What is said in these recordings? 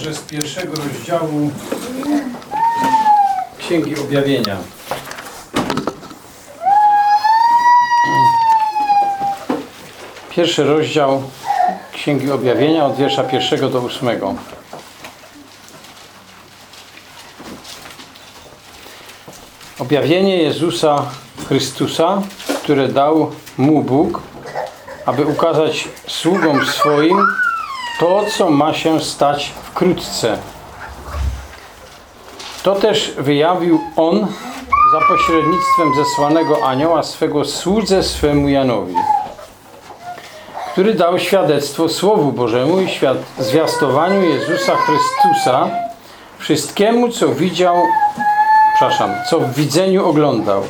Boże z pierwszego rozdziału Księgi Objawienia. Pierwszy rozdział Księgi Objawienia od wiersza pierwszego do ósmego. Objawienie Jezusa Chrystusa, które dał Mu Bóg, aby ukazać sługom swoim to, co ma się stać wkrótce. To też wyjawił On za pośrednictwem zesłanego anioła swego słudze swemu Janowi, który dał świadectwo Słowu Bożemu i świad zwiastowaniu Jezusa Chrystusa wszystkiemu, co widział, przepraszam, co w widzeniu oglądał.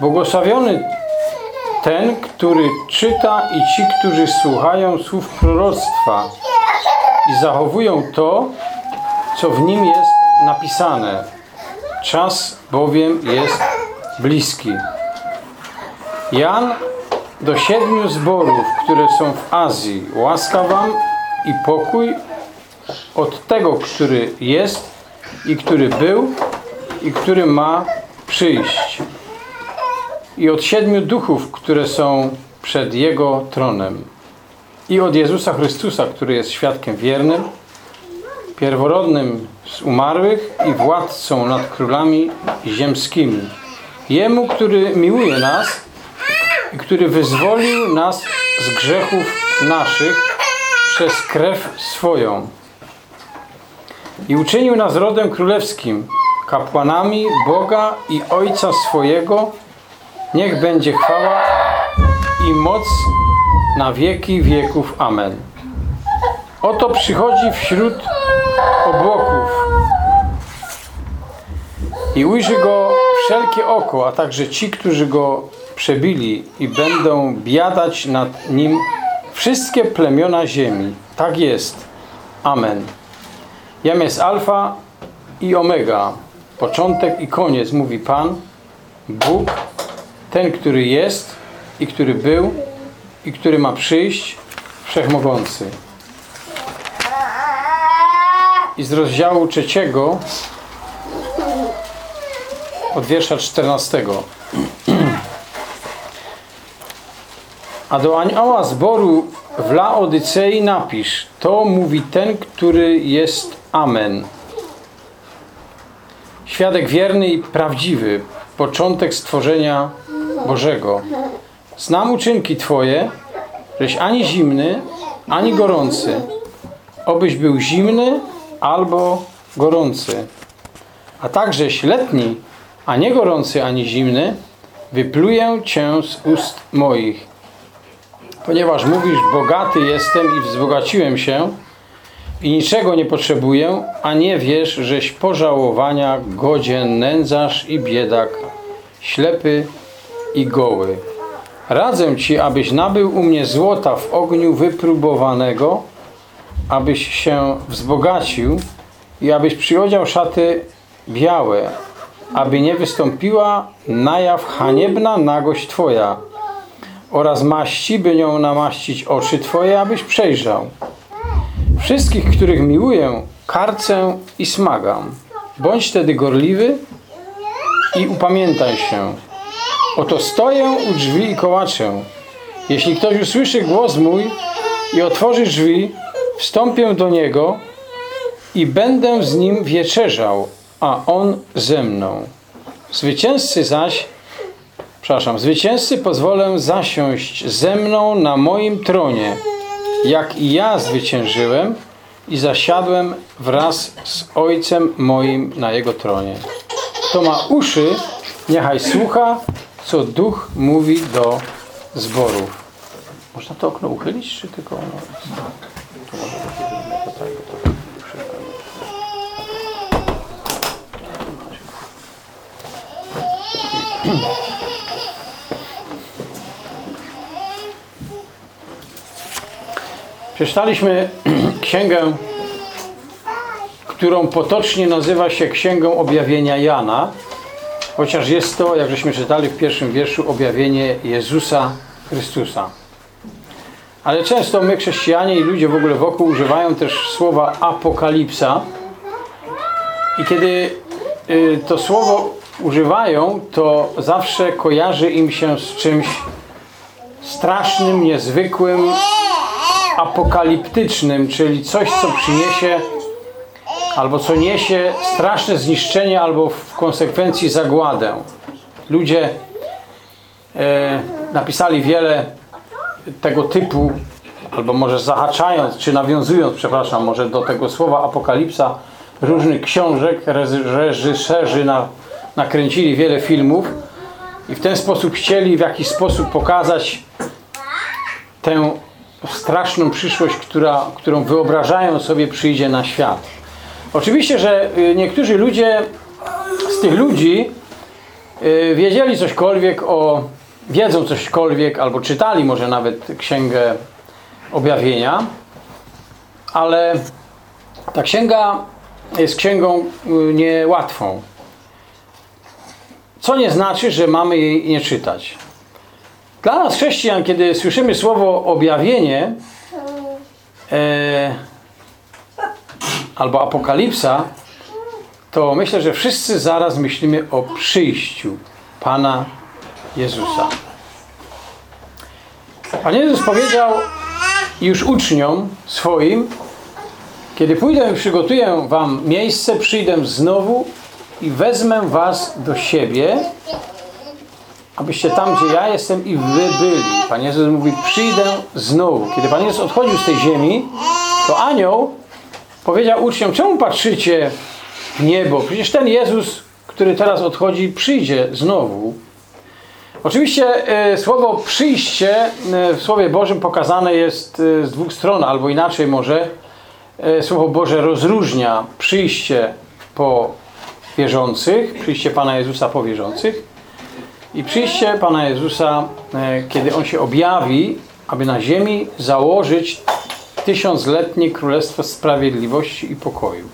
Błogosławiony ten, który czyta i ci, którzy słuchają słów proroctwa i zachowują to, co w nim jest napisane. Czas bowiem jest bliski. Jan do siedmiu zborów, które są w Azji. Łaska wam i pokój od tego, który jest i który był i który ma przyjść i od siedmiu duchów, które są przed Jego tronem i od Jezusa Chrystusa, który jest świadkiem wiernym, pierworodnym z umarłych i władcą nad królami ziemskimi. Jemu, który miłuje nas i który wyzwolił nas z grzechów naszych przez krew swoją i uczynił nas rodem królewskim, kapłanami Boga i Ojca swojego, Niech będzie chwała i moc na wieki wieków. Amen. Oto przychodzi wśród obłoków i ujrzy go wszelkie oko, a także ci, którzy go przebili i będą biadać nad nim wszystkie plemiona ziemi. Tak jest. Amen. Jam jest alfa i omega, początek i koniec, mówi Pan, Bóg, ten, który jest i który był i który ma przyjść, Wszechmogący. I z rozdziału trzeciego od wiersza 14. A do anioła zboru w Laodycei napisz, to mówi ten, który jest Amen. Świadek wierny i prawdziwy, początek stworzenia Bożego. Znam uczynki Twoje, żeś ani zimny, ani gorący. Obyś był zimny albo gorący. A takżeś letni, a nie gorący ani zimny, wypluję Cię z ust moich. Ponieważ mówisz, bogaty jestem i wzbogaciłem się i niczego nie potrzebuję, a nie wiesz, żeś pożałowania godzien nędzarz i biedak, ślepy i goły. Radzę Ci, abyś nabył u mnie złota w ogniu wypróbowanego, abyś się wzbogacił i abyś przyodział szaty białe, aby nie wystąpiła na jaw haniebna nagość Twoja oraz maści, by nią namaścić oczy Twoje, abyś przejrzał. Wszystkich, których miłuję, karcę i smagam. Bądź wtedy gorliwy i upamiętaj się. Oto stoję u drzwi i kołaczę. Jeśli ktoś usłyszy głos mój i otworzy drzwi, wstąpię do niego i będę z nim wieczerzał, a on ze mną. Zwycięzcy zaś, przepraszam, zwycięzcy pozwolę zasiąść ze mną na moim tronie, jak i ja zwyciężyłem i zasiadłem wraz z Ojcem moim na Jego tronie. Kto ma uszy, niechaj słucha, co Duch mówi do zborów. Można to okno uchylić, czy tylko ono. Przeczytaliśmy księgę, którą potocznie nazywa się Księgą Objawienia Jana, chociaż jest to, jak żeśmy czytali w pierwszym wierszu, objawienie Jezusa Chrystusa. Ale często my, chrześcijanie i ludzie w ogóle wokół używają też słowa apokalipsa. I kiedy y, to słowo używają, to zawsze kojarzy im się z czymś strasznym, niezwykłym, apokaliptycznym, czyli coś, co przyniesie albo co niesie straszne zniszczenie albo w konsekwencji zagładę. Ludzie e, napisali wiele tego typu, albo może zahaczając, czy nawiązując, przepraszam, może do tego słowa apokalipsa, różnych książek, reżyserzy na, nakręcili wiele filmów i w ten sposób chcieli w jakiś sposób pokazać tę straszną przyszłość, która, którą wyobrażają sobie przyjdzie na świat. Oczywiście, że y, niektórzy ludzie z tych ludzi y, wiedzieli cośkolwiek o, wiedzą cośkolwiek, albo czytali może nawet księgę objawienia, ale ta księga jest księgą y, niełatwą. Co nie znaczy, że mamy jej nie czytać. Dla nas chrześcijan, kiedy słyszymy słowo objawienie e, albo apokalipsa, to myślę, że wszyscy zaraz myślimy o przyjściu Pana Jezusa. Pan Jezus powiedział już uczniom swoim, kiedy pójdę i przygotuję wam miejsce, przyjdę znowu i wezmę was do siebie, abyście tam, gdzie ja jestem i wy byli. Pan Jezus mówi, przyjdę znowu. Kiedy Pan Jezus odchodził z tej ziemi, to anioł powiedział uczniom, czemu patrzycie w niebo? Przecież ten Jezus, który teraz odchodzi, przyjdzie znowu. Oczywiście e, słowo przyjście e, w Słowie Bożym pokazane jest e, z dwóch stron, albo inaczej może. E, Słowo Boże rozróżnia przyjście po wierzących, przyjście Pana Jezusa po wierzących i przyjście Pana Jezusa, e, kiedy On się objawi, aby na ziemi założyć tysiącletnie Królestwo Sprawiedliwości i Pokoju.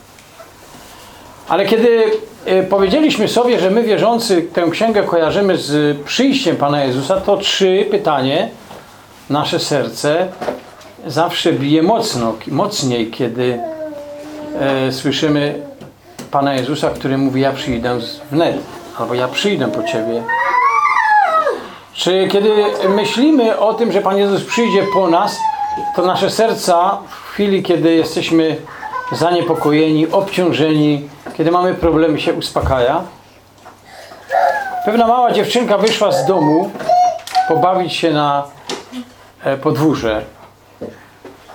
Ale kiedy e, powiedzieliśmy sobie, że my wierzący tę księgę kojarzymy z przyjściem Pana Jezusa, to trzy pytanie nasze serce zawsze bije mocno, mocniej, kiedy e, słyszymy Pana Jezusa, który mówi, ja przyjdę wnet, albo ja przyjdę po Ciebie. Czy kiedy myślimy o tym, że Pan Jezus przyjdzie po nas, to nasze serca w chwili, kiedy jesteśmy zaniepokojeni, obciążeni, kiedy mamy problemy, się uspokaja? Pewna mała dziewczynka wyszła z domu pobawić się na e, podwórze.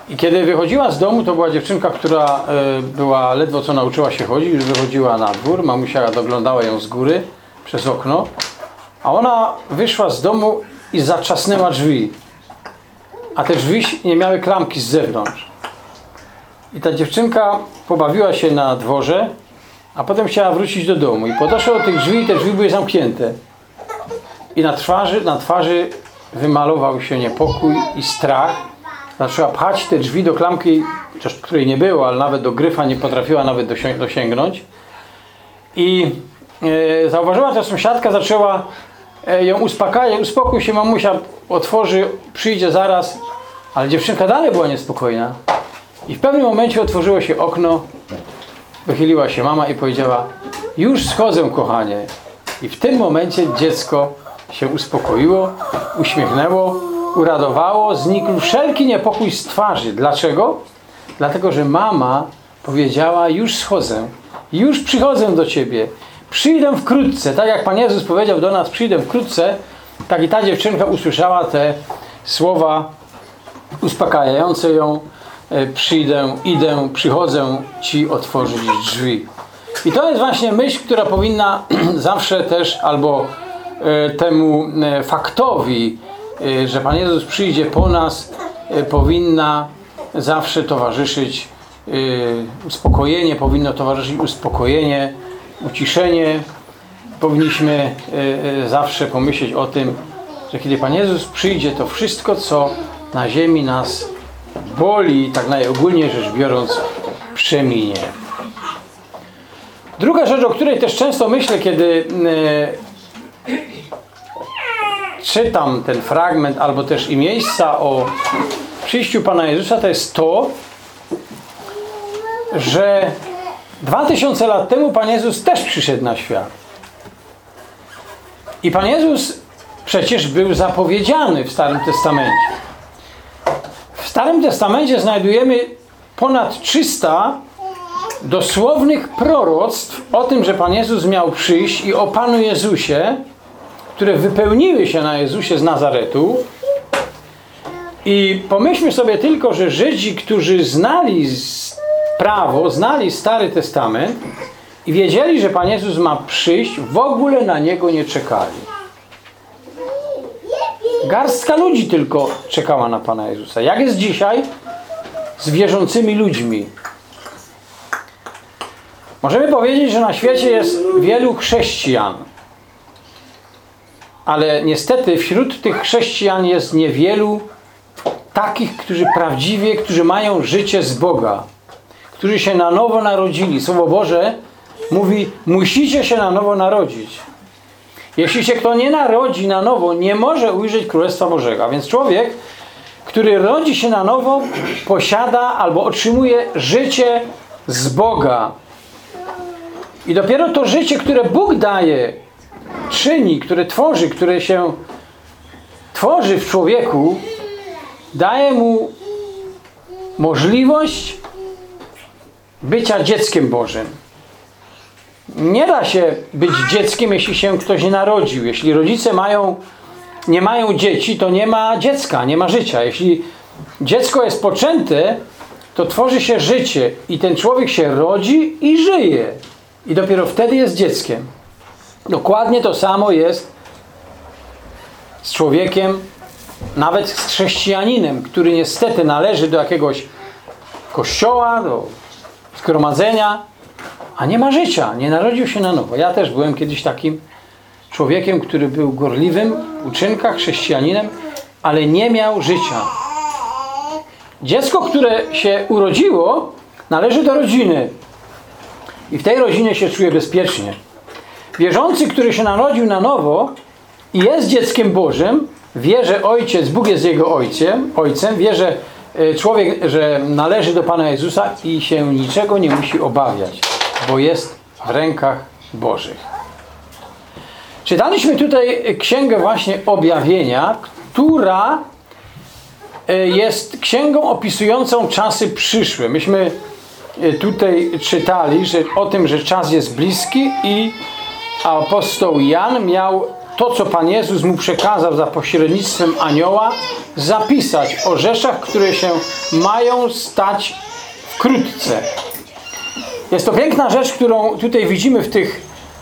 I kiedy wychodziła z domu, to była dziewczynka, która e, była ledwo co nauczyła się chodzić, już wychodziła na dwór, mamusia doglądała ją z góry przez okno, a ona wyszła z domu i zatrzasnęła drzwi. A te drzwi nie miały klamki z zewnątrz. I ta dziewczynka pobawiła się na dworze, a potem chciała wrócić do domu. I podeszła do tych drzwi i te drzwi były zamknięte. I na twarzy, na twarzy wymalował się niepokój i strach. Zaczęła pchać te drzwi do klamki, której nie było, ale nawet do gryfa nie potrafiła nawet dosięgnąć. I e, zauważyła, że sąsiadka zaczęła ją uspokajać. Uspokój się, mamusia otworzy, przyjdzie zaraz. Ale dziewczynka dalej była niespokojna. I w pewnym momencie otworzyło się okno, wychyliła się mama i powiedziała już schodzę kochanie. I w tym momencie dziecko się uspokoiło, uśmiechnęło, uradowało, znikł wszelki niepokój z twarzy. Dlaczego? Dlatego, że mama powiedziała już schodzę, już przychodzę do Ciebie, przyjdę wkrótce. Tak jak Pan Jezus powiedział do nas, przyjdę wkrótce, tak i ta dziewczynka usłyszała te słowa uspokajające ją, e, przyjdę, idę, przychodzę Ci otworzyć drzwi. I to jest właśnie myśl, która powinna zawsze też, albo e, temu e, faktowi, że Pan Jezus przyjdzie po nas, powinna zawsze towarzyszyć uspokojenie, powinno towarzyszyć uspokojenie, uciszenie. Powinniśmy zawsze pomyśleć o tym, że kiedy Pan Jezus przyjdzie, to wszystko, co na ziemi nas boli, tak najogólniej rzecz biorąc, przeminie. Druga rzecz, o której też często myślę, kiedy e, czytam ten fragment, albo też i miejsca o przyjściu Pana Jezusa to jest to, że 2000 lat temu Pan Jezus też przyszedł na świat. I Pan Jezus przecież był zapowiedziany w Starym Testamencie. W Starym Testamencie znajdujemy ponad 300 dosłownych proroctw o tym, że Pan Jezus miał przyjść i o Panu Jezusie, które wypełniły się na Jezusie z Nazaretu. I pomyślmy sobie tylko, że Żydzi, którzy znali prawo, znali Stary Testament i wiedzieli, że Pan Jezus ma przyjść, w ogóle na Niego nie czekali. Garstka ludzi tylko czekała na Pana Jezusa. Jak jest dzisiaj z wierzącymi ludźmi? Możemy powiedzieć, że na świecie jest wielu chrześcijan. Ale niestety wśród tych chrześcijan jest niewielu takich, którzy prawdziwie, którzy mają życie z Boga. Którzy się na nowo narodzili. Słowo Boże mówi, musicie się na nowo narodzić. Jeśli się kto nie narodzi na nowo, nie może ujrzeć Królestwa Bożego. A więc człowiek, który rodzi się na nowo, posiada albo otrzymuje życie z Boga. I dopiero to życie, które Bóg daje, czyni, które tworzy, które się tworzy w człowieku, daje mu możliwość bycia dzieckiem Bożym. Nie da się być dzieckiem, jeśli się ktoś nie narodził. Jeśli rodzice mają, nie mają dzieci, to nie ma dziecka, nie ma życia. Jeśli dziecko jest poczęte, to tworzy się życie i ten człowiek się rodzi i żyje. I dopiero wtedy jest dzieckiem. Dokładnie to samo jest z człowiekiem, nawet z chrześcijaninem, który niestety należy do jakiegoś kościoła, do zgromadzenia, a nie ma życia, nie narodził się na nowo. Ja też byłem kiedyś takim człowiekiem, który był gorliwym w uczynkach, chrześcijaninem, ale nie miał życia. Dziecko, które się urodziło, należy do rodziny. I w tej rodzinie się czuje bezpiecznie. Wierzący, który się narodził na nowo i jest dzieckiem Bożym, wie, że Ojciec, Bóg jest jego Ojcem, ojcem wie, że człowiek, że należy do Pana Jezusa i się niczego nie musi obawiać, bo jest w rękach Bożych. Czytaliśmy tutaj księgę właśnie objawienia, która e, jest księgą opisującą czasy przyszłe. Myśmy e, tutaj czytali że, o tym, że czas jest bliski i apostoł Jan miał to, co Pan Jezus mu przekazał za pośrednictwem anioła, zapisać o rzeczach, które się mają stać wkrótce. Jest to piękna rzecz, którą tutaj widzimy w tych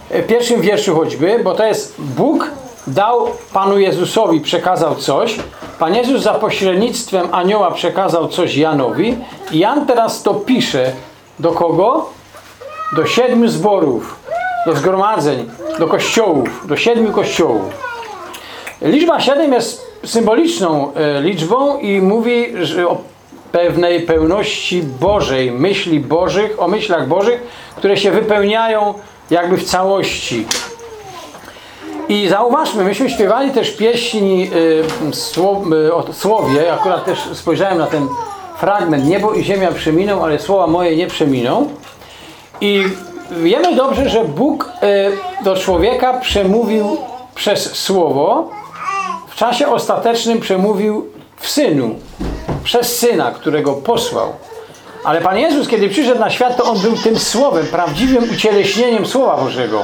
e, pierwszym wierszu choćby, bo to jest Bóg dał Panu Jezusowi, przekazał coś. Pan Jezus za pośrednictwem anioła przekazał coś Janowi. I Jan teraz to pisze. Do kogo? Do siedmiu zborów do zgromadzeń, do kościołów, do siedmiu kościołów. Liczba siedem jest symboliczną e, liczbą i mówi o pewnej pełności Bożej, myśli Bożych, o myślach Bożych, które się wypełniają jakby w całości. I zauważmy, myśmy śpiewali też pieśni y, y, o słowie, akurat też spojrzałem na ten fragment, niebo i ziemia przeminą, ale słowa moje nie przeminą. I wiemy dobrze, że Bóg e, do człowieka przemówił przez Słowo, w czasie ostatecznym przemówił w Synu, przez Syna, którego posłał. Ale Pan Jezus, kiedy przyszedł na świat, to On był tym Słowem, prawdziwym ucieleśnieniem Słowa Bożego.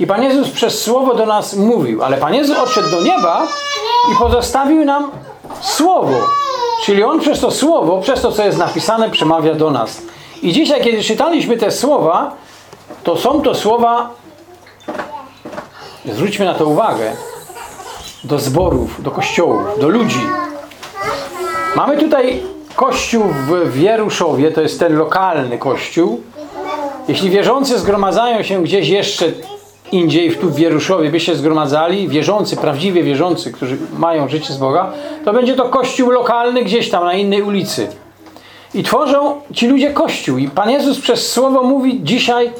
I Pan Jezus przez Słowo do nas mówił. Ale Pan Jezus odszedł do nieba i pozostawił nam Słowo. Czyli On przez to Słowo, przez to, co jest napisane, przemawia do nas. I dzisiaj, kiedy czytaliśmy te słowa, to są to słowa, zwróćmy na to uwagę, do zborów, do kościołów, do ludzi. Mamy tutaj kościół w Wieruszowie, to jest ten lokalny kościół. Jeśli wierzący zgromadzają się gdzieś jeszcze indziej, tu w Wieruszowie by się zgromadzali, wierzący, prawdziwie wierzący, którzy mają życie z Boga, to będzie to kościół lokalny gdzieś tam na innej ulicy. I tworzą ci ludzie kościół. I Pan Jezus przez Słowo mówi dzisiaj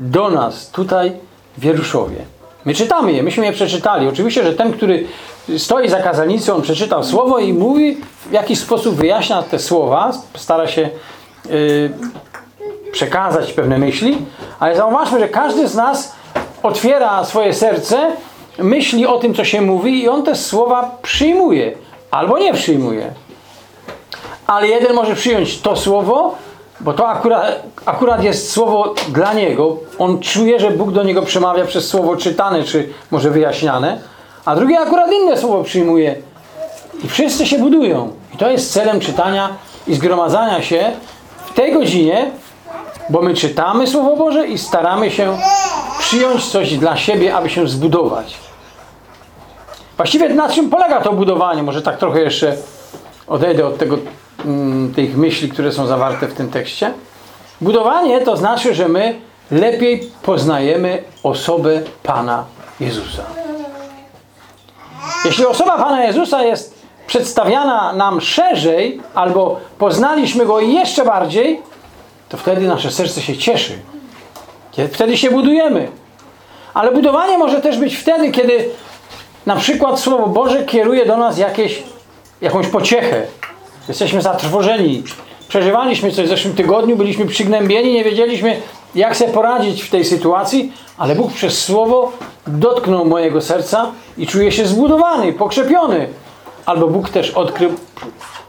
do nas, tutaj Wieruszowie. My czytamy je, myśmy je przeczytali. Oczywiście, że ten, który stoi za kazalnicą, on przeczytał słowo i mówi, w jakiś sposób wyjaśnia te słowa, stara się yy, przekazać pewne myśli, ale zauważmy, że każdy z nas otwiera swoje serce, myśli o tym, co się mówi i on te słowa przyjmuje albo nie przyjmuje. Ale jeden może przyjąć to słowo, bo to akurat, akurat jest słowo dla niego. On czuje, że Bóg do niego przemawia przez słowo czytane, czy może wyjaśniane, a drugi akurat inne słowo przyjmuje. I wszyscy się budują. I to jest celem czytania i zgromadzania się w tej godzinie, bo my czytamy Słowo Boże i staramy się przyjąć coś dla siebie, aby się zbudować. Właściwie na czym polega to budowanie? Może tak trochę jeszcze odejdę od tego, tych myśli, które są zawarte w tym tekście. Budowanie to znaczy, że my lepiej poznajemy osobę Pana Jezusa. Jeśli osoba Pana Jezusa jest przedstawiana nam szerzej, albo poznaliśmy Go jeszcze bardziej, to wtedy nasze serce się cieszy. Wtedy się budujemy. Ale budowanie może też być wtedy, kiedy na przykład Słowo Boże kieruje do nas jakieś, jakąś pociechę. Jesteśmy zatrwożeni. Przeżywaliśmy coś w zeszłym tygodniu, byliśmy przygnębieni, nie wiedzieliśmy, jak sobie poradzić w tej sytuacji, ale Bóg przez Słowo dotknął mojego serca i czuję się zbudowany, pokrzepiony. Albo Bóg też odkrył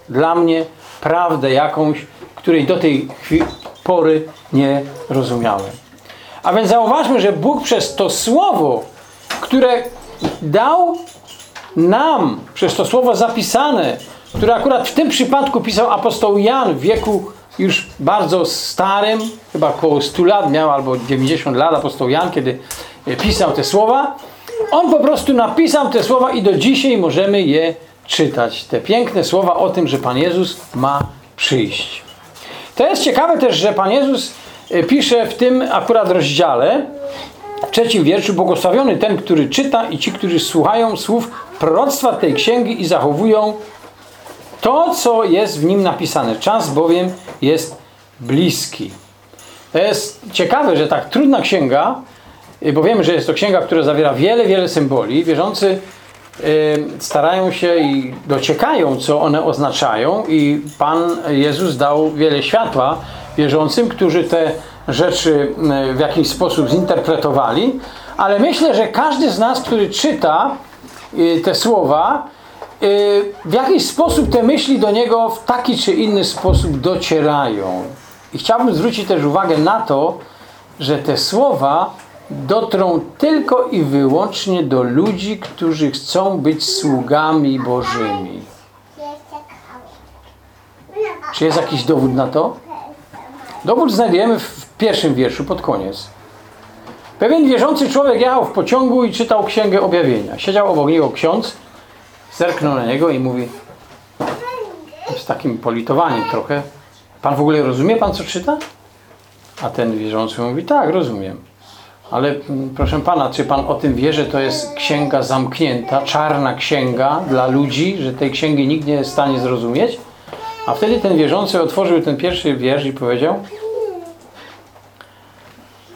dla mnie prawdę jakąś, której do tej pory nie rozumiałem. A więc zauważmy, że Bóg przez to Słowo, które dał nam, przez to Słowo zapisane, które akurat w tym przypadku pisał apostoł Jan w wieku już bardzo starym, chyba około 100 lat miał, albo 90 lat apostoł Jan, kiedy pisał te słowa. On po prostu napisał te słowa i do dzisiaj możemy je czytać. Te piękne słowa o tym, że Pan Jezus ma przyjść. To jest ciekawe też, że Pan Jezus e, pisze w tym akurat rozdziale, w trzecim wierszu, błogosławiony ten, który czyta i ci, którzy słuchają słów proroctwa tej księgi i zachowują to, co jest w nim napisane. Czas bowiem jest bliski. To jest ciekawe, że tak trudna księga, e, bo wiemy, że jest to księga, która zawiera wiele, wiele symboli. Wierzący starają się i dociekają, co one oznaczają i Pan Jezus dał wiele światła wierzącym, którzy te rzeczy w jakiś sposób zinterpretowali, ale myślę, że każdy z nas, który czyta y, te słowa, y, w jakiś sposób te myśli do niego w taki czy inny sposób docierają. I chciałbym zwrócić też uwagę na to, że te słowa dotrą tylko i wyłącznie do ludzi, którzy chcą być sługami Bożymi. Czy jest jakiś dowód na to? Dowód znajdujemy w pierwszym wierszu, pod koniec. Pewien wierzący człowiek jechał w pociągu i czytał Księgę Objawienia. Siedział obok niego ksiądz, zerknął na niego i mówi z takim politowaniem trochę Pan w ogóle rozumie Pan, co czyta? A ten wierzący mówi, tak, rozumiem. Ale mm, proszę Pana, czy Pan o tym wie, że to jest księga zamknięta, czarna księga dla ludzi, że tej księgi nikt nie jest w stanie zrozumieć? A wtedy ten wierzący otworzył ten pierwszy wiersz i powiedział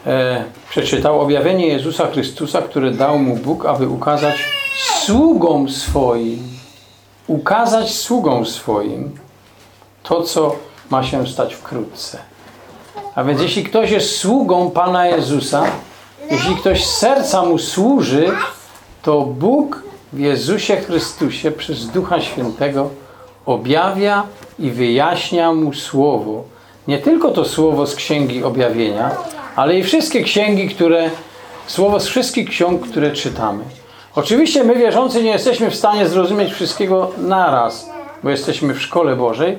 e, przeczytał objawienie Jezusa Chrystusa, które dał mu Bóg, aby ukazać sługom swoim ukazać sługom swoim to, co ma się stać wkrótce. A więc jeśli ktoś jest sługą Pana Jezusa, jeśli ktoś z serca mu służy, to Bóg w Jezusie Chrystusie przez Ducha Świętego objawia i wyjaśnia mu Słowo. Nie tylko to Słowo z Księgi Objawienia, ale i wszystkie księgi, które, Słowo z wszystkich ksiąg, które czytamy. Oczywiście my wierzący nie jesteśmy w stanie zrozumieć wszystkiego naraz, bo jesteśmy w szkole Bożej,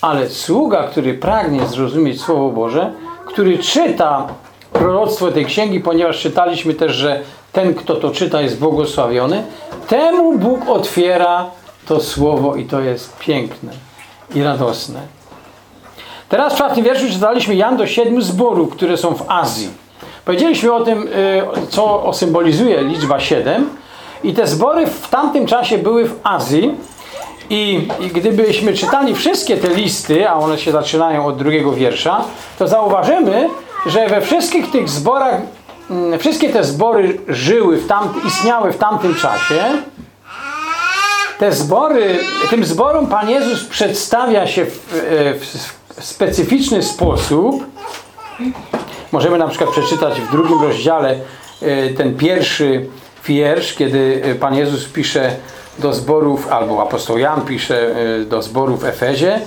ale sługa, który pragnie zrozumieć Słowo Boże, który czyta proroctwo tej księgi, ponieważ czytaliśmy też, że ten, kto to czyta, jest błogosławiony. Temu Bóg otwiera to słowo i to jest piękne i radosne. Teraz w czwartym wierszu czytaliśmy Jan do siedmiu zborów, które są w Azji. Powiedzieliśmy o tym, y, co symbolizuje liczba siedem. I te zbory w tamtym czasie były w Azji. I, I gdybyśmy czytali wszystkie te listy, a one się zaczynają od drugiego wiersza, to zauważymy, że we wszystkich tych zborach mm, wszystkie te zbory żyły, w tam, istniały w tamtym czasie, te zbory, tym zborom Pan Jezus przedstawia się w, e, w, w specyficzny sposób. Możemy na przykład przeczytać w drugim rozdziale e, ten pierwszy wiersz, kiedy e, Pan Jezus pisze do zborów, albo apostoł Jan pisze e, do zborów w Efezie.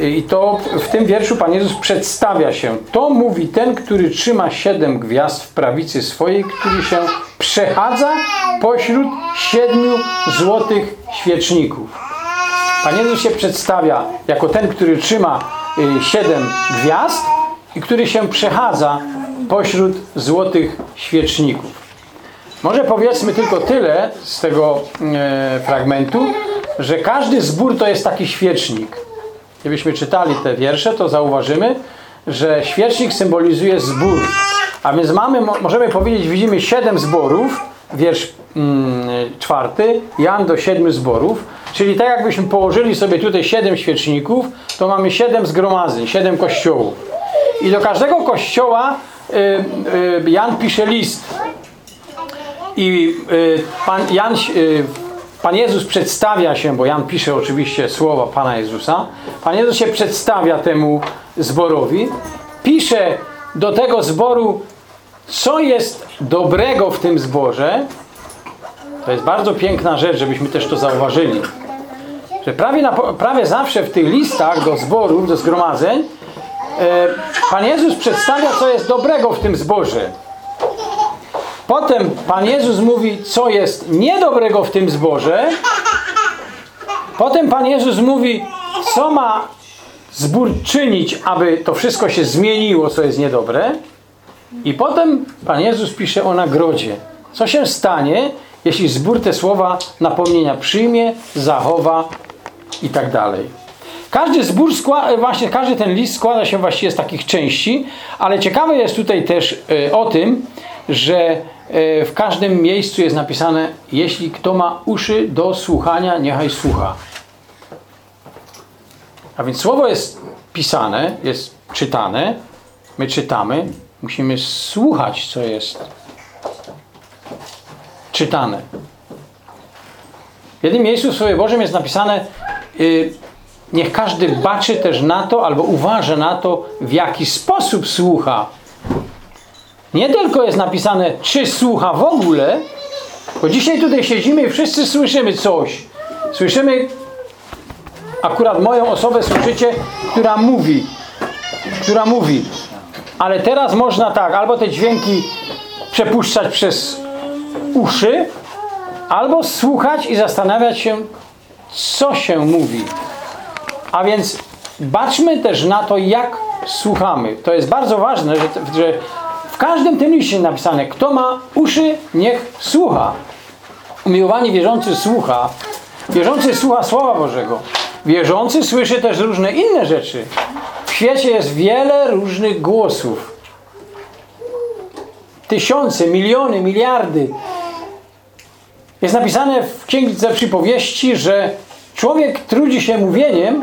I to w tym wierszu Pan Jezus przedstawia się. To mówi ten, który trzyma siedem gwiazd w prawicy swojej, który się przechadza pośród siedmiu złotych świeczników. Pan Jezus się przedstawia jako ten, który trzyma siedem gwiazd i który się przechadza pośród złotych świeczników. Może powiedzmy tylko tyle z tego e, fragmentu, że każdy zbór to jest taki świecznik. Gdybyśmy czytali te wiersze, to zauważymy, że świecznik symbolizuje zbór. A więc mamy, mo- możemy powiedzieć, widzimy siedem zborów, wiersz mm, czwarty, Jan do siedmiu zborów, czyli tak jakbyśmy położyli sobie tutaj siedem świeczników, to mamy siedem zgromadzeń, siedem kościołów. I do każdego kościoła y, y, Jan pisze list. I y, Pan, Jan, y, Pan Jezus przedstawia się, bo Jan pisze oczywiście słowa Pana Jezusa. Pan Jezus się przedstawia temu zborowi. Pisze do tego zboru, co jest dobrego w tym zborze. To jest bardzo piękna rzecz, żebyśmy też to zauważyli. Że prawie, na, prawie zawsze w tych listach do zborów, do zgromadzeń, e, Pan Jezus przedstawia, co jest dobrego w tym zborze. Potem Pan Jezus mówi, co jest niedobrego w tym zborze. Potem Pan Jezus mówi, co ma zbór czynić, aby to wszystko się zmieniło, co jest niedobre. I potem Pan Jezus pisze o nagrodzie. Co się stanie, jeśli zbór te słowa napomnienia przyjmie, zachowa i tak dalej. Każdy zbór, składa, właśnie każdy ten list składa się właściwie z takich części, ale ciekawe jest tutaj też e, o tym, że e, w każdym miejscu jest napisane, jeśli kto ma uszy do słuchania, niechaj słucha. A więc słowo jest pisane, jest czytane, my czytamy, musimy słuchać, co jest czytane. W jednym miejscu w Słowie Bożym jest napisane y, niech każdy baczy też na to, albo uważa na to, w jaki sposób słucha. Nie tylko jest napisane, czy słucha w ogóle, bo dzisiaj tutaj siedzimy i wszyscy słyszymy coś. Słyszymy, akurat moją osobę słyszycie, która mówi, która mówi. Ale teraz można tak, albo te dźwięki przepuszczać przez uszy, albo słuchać i zastanawiać się, co się mówi. A więc baczmy też na to, jak słuchamy. To jest bardzo ważne, że, że w każdym tym liście napisane, kto ma uszy, niech słucha. Umiłowani wierzący słucha. Wierzący słucha Słowa Bożego. Wierzący słyszy też różne inne rzeczy. W świecie jest wiele różnych głosów. Tysiące, miliony, miliardy. Jest napisane w Księdze Przypowieści, że człowiek trudzi się mówieniem,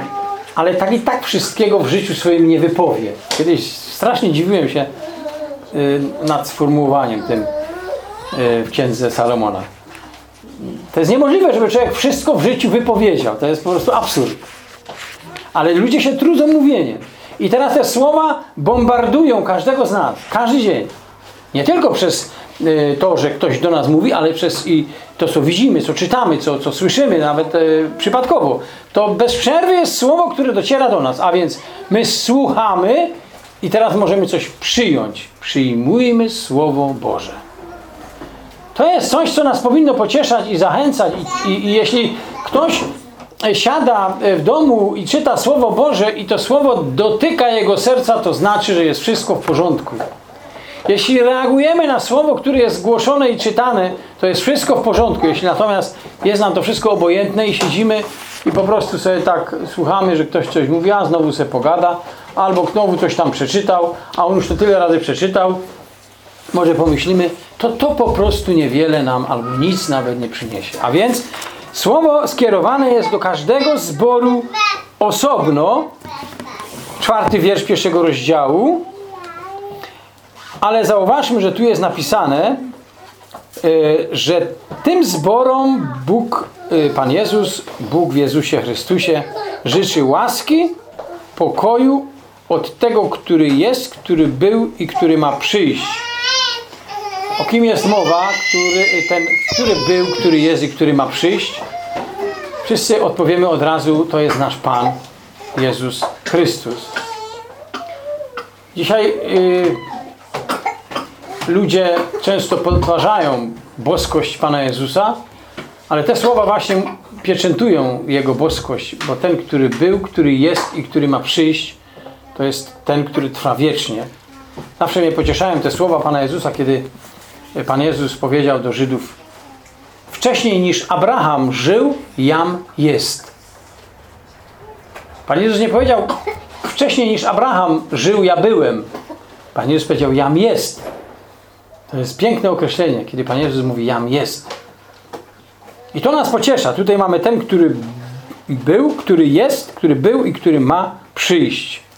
ale tak i tak wszystkiego w życiu swoim nie wypowie. Kiedyś strasznie dziwiłem się nad sformułowaniem tym y, w Księdze Salomona. To jest niemożliwe, żeby człowiek wszystko w życiu wypowiedział. To jest po prostu absurd. Ale ludzie się trudzą mówieniem. I teraz te słowa bombardują każdego z nas, każdy dzień. Nie tylko przez y, to, że ktoś do nas mówi, ale przez i to, co widzimy, co czytamy, co, co słyszymy, nawet y, przypadkowo. To bez przerwy jest słowo, które dociera do nas. A więc my słuchamy i teraz możemy coś przyjąć. Przyjmujmy Słowo Boże. To jest coś, co nas powinno pocieszać i zachęcać. I, i, i jeśli ktoś siada w domu i czyta Słowo Boże i to Słowo dotyka jego serca, to znaczy, że jest wszystko w porządku. Jeśli reagujemy na Słowo, które jest głoszone i czytane, to jest wszystko w porządku. Jeśli natomiast jest nam to wszystko obojętne i siedzimy i po prostu sobie tak słuchamy, że ktoś coś mówi, a znowu se pogada, albo znowu coś tam przeczytał, a on już to tyle razy przeczytał, może pomyślimy, to to po prostu niewiele nam albo nic nawet nie przyniesie. A więc słowo skierowane jest do każdego zboru osobno. Czwarty wiersz pierwszego rozdziału. Ale zauważmy, że tu jest napisane, y, że tym zborom Bóg, y, Pan Jezus, Bóg w Jezusie Chrystusie życzy łaski, pokoju od tego, który jest, który był i który ma przyjść. O kim jest mowa, który, ten, który był, który jest i który ma przyjść? Wszyscy odpowiemy od razu, to jest nasz Pan, Jezus Chrystus. Dzisiaj y, ludzie często podważają boskość Pana Jezusa, ale te słowa właśnie pieczętują Jego boskość, bo ten, który był, który jest i który ma przyjść, to jest ten, który trwa wiecznie. Zawsze mnie pocieszają te słowa Pana Jezusa, kiedy Pan Jezus powiedział do Żydów wcześniej niż Abraham żył, jam jest. Pan Jezus nie powiedział wcześniej niż Abraham żył, ja byłem. Pan Jezus powiedział jam jest. To jest piękne określenie, kiedy Pan Jezus mówi jam jest. I to nas pociesza. Tutaj mamy ten, który był, który jest, który był i który ma przyjść.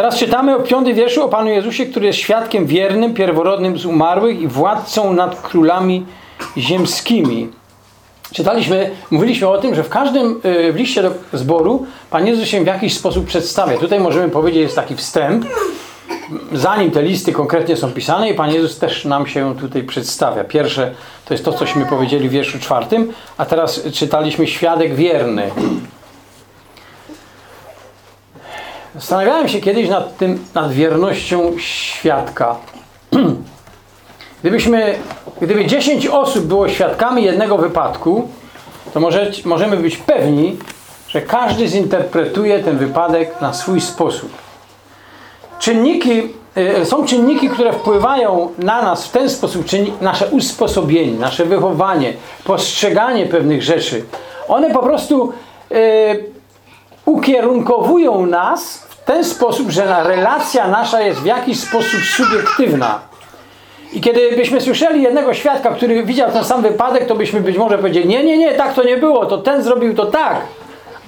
Teraz czytamy o piątym wierszu o Panu Jezusie, który jest świadkiem wiernym, pierworodnym z umarłych i władcą nad królami ziemskimi. Czytaliśmy, mówiliśmy o tym, że w każdym y, w liście do zboru Pan Jezus się w jakiś sposób przedstawia. Tutaj możemy powiedzieć, jest taki wstęp, zanim te listy konkretnie są pisane i Pan Jezus też nam się tutaj przedstawia. Pierwsze to jest to, cośmy powiedzieli w wierszu czwartym, a teraz czytaliśmy świadek wierny. Zastanawiałem się kiedyś nad tym, nad wiernością świadka. Gdybyśmy, gdyby 10 osób było świadkami jednego wypadku, to może, możemy być pewni, że każdy zinterpretuje ten wypadek na swój sposób. Czynniki, y, są czynniki, które wpływają na nas w ten sposób, czyli nasze usposobienie, nasze wychowanie, postrzeganie pewnych rzeczy. One po prostu y, ukierunkowują nas w ten sposób, że relacja nasza jest w jakiś sposób subiektywna. I kiedy byśmy słyszeli jednego świadka, który widział ten sam wypadek, to byśmy być może powiedzieli, nie, nie, nie, tak to nie było, to ten zrobił to tak.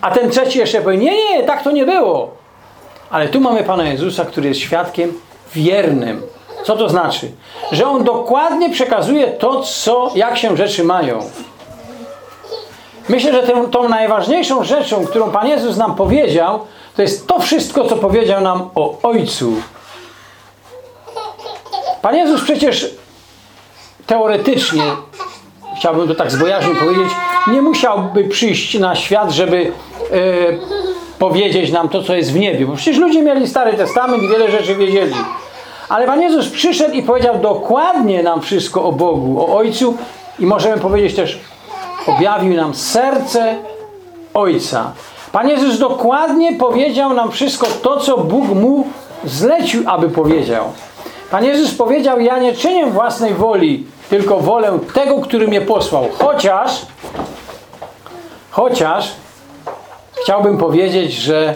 A ten trzeci jeszcze powie, nie, nie, tak to nie było. Ale tu mamy Pana Jezusa, który jest świadkiem wiernym. Co to znaczy? Że On dokładnie przekazuje to, co, jak się rzeczy mają. Myślę, że tą, najważniejszą rzeczą, którą Pan Jezus nam powiedział, to jest to wszystko, co powiedział nam o Ojcu. Pan Jezus przecież teoretycznie, chciałbym to tak z bojaźnią powiedzieć, nie musiałby przyjść na świat, żeby e, powiedzieć nam to, co jest w niebie. Bo przecież ludzie mieli Stary Testament i wiele rzeczy wiedzieli. Ale Pan Jezus przyszedł i powiedział dokładnie nam wszystko o Bogu, o Ojcu i możemy powiedzieć też, objawił nam serce Ojca. Pan Jezus dokładnie powiedział nam wszystko to, co Bóg mu zlecił, aby powiedział. Pan Jezus powiedział, ja nie czynię własnej woli, tylko wolę tego, który mnie posłał. Chociaż, chociaż chciałbym powiedzieć, że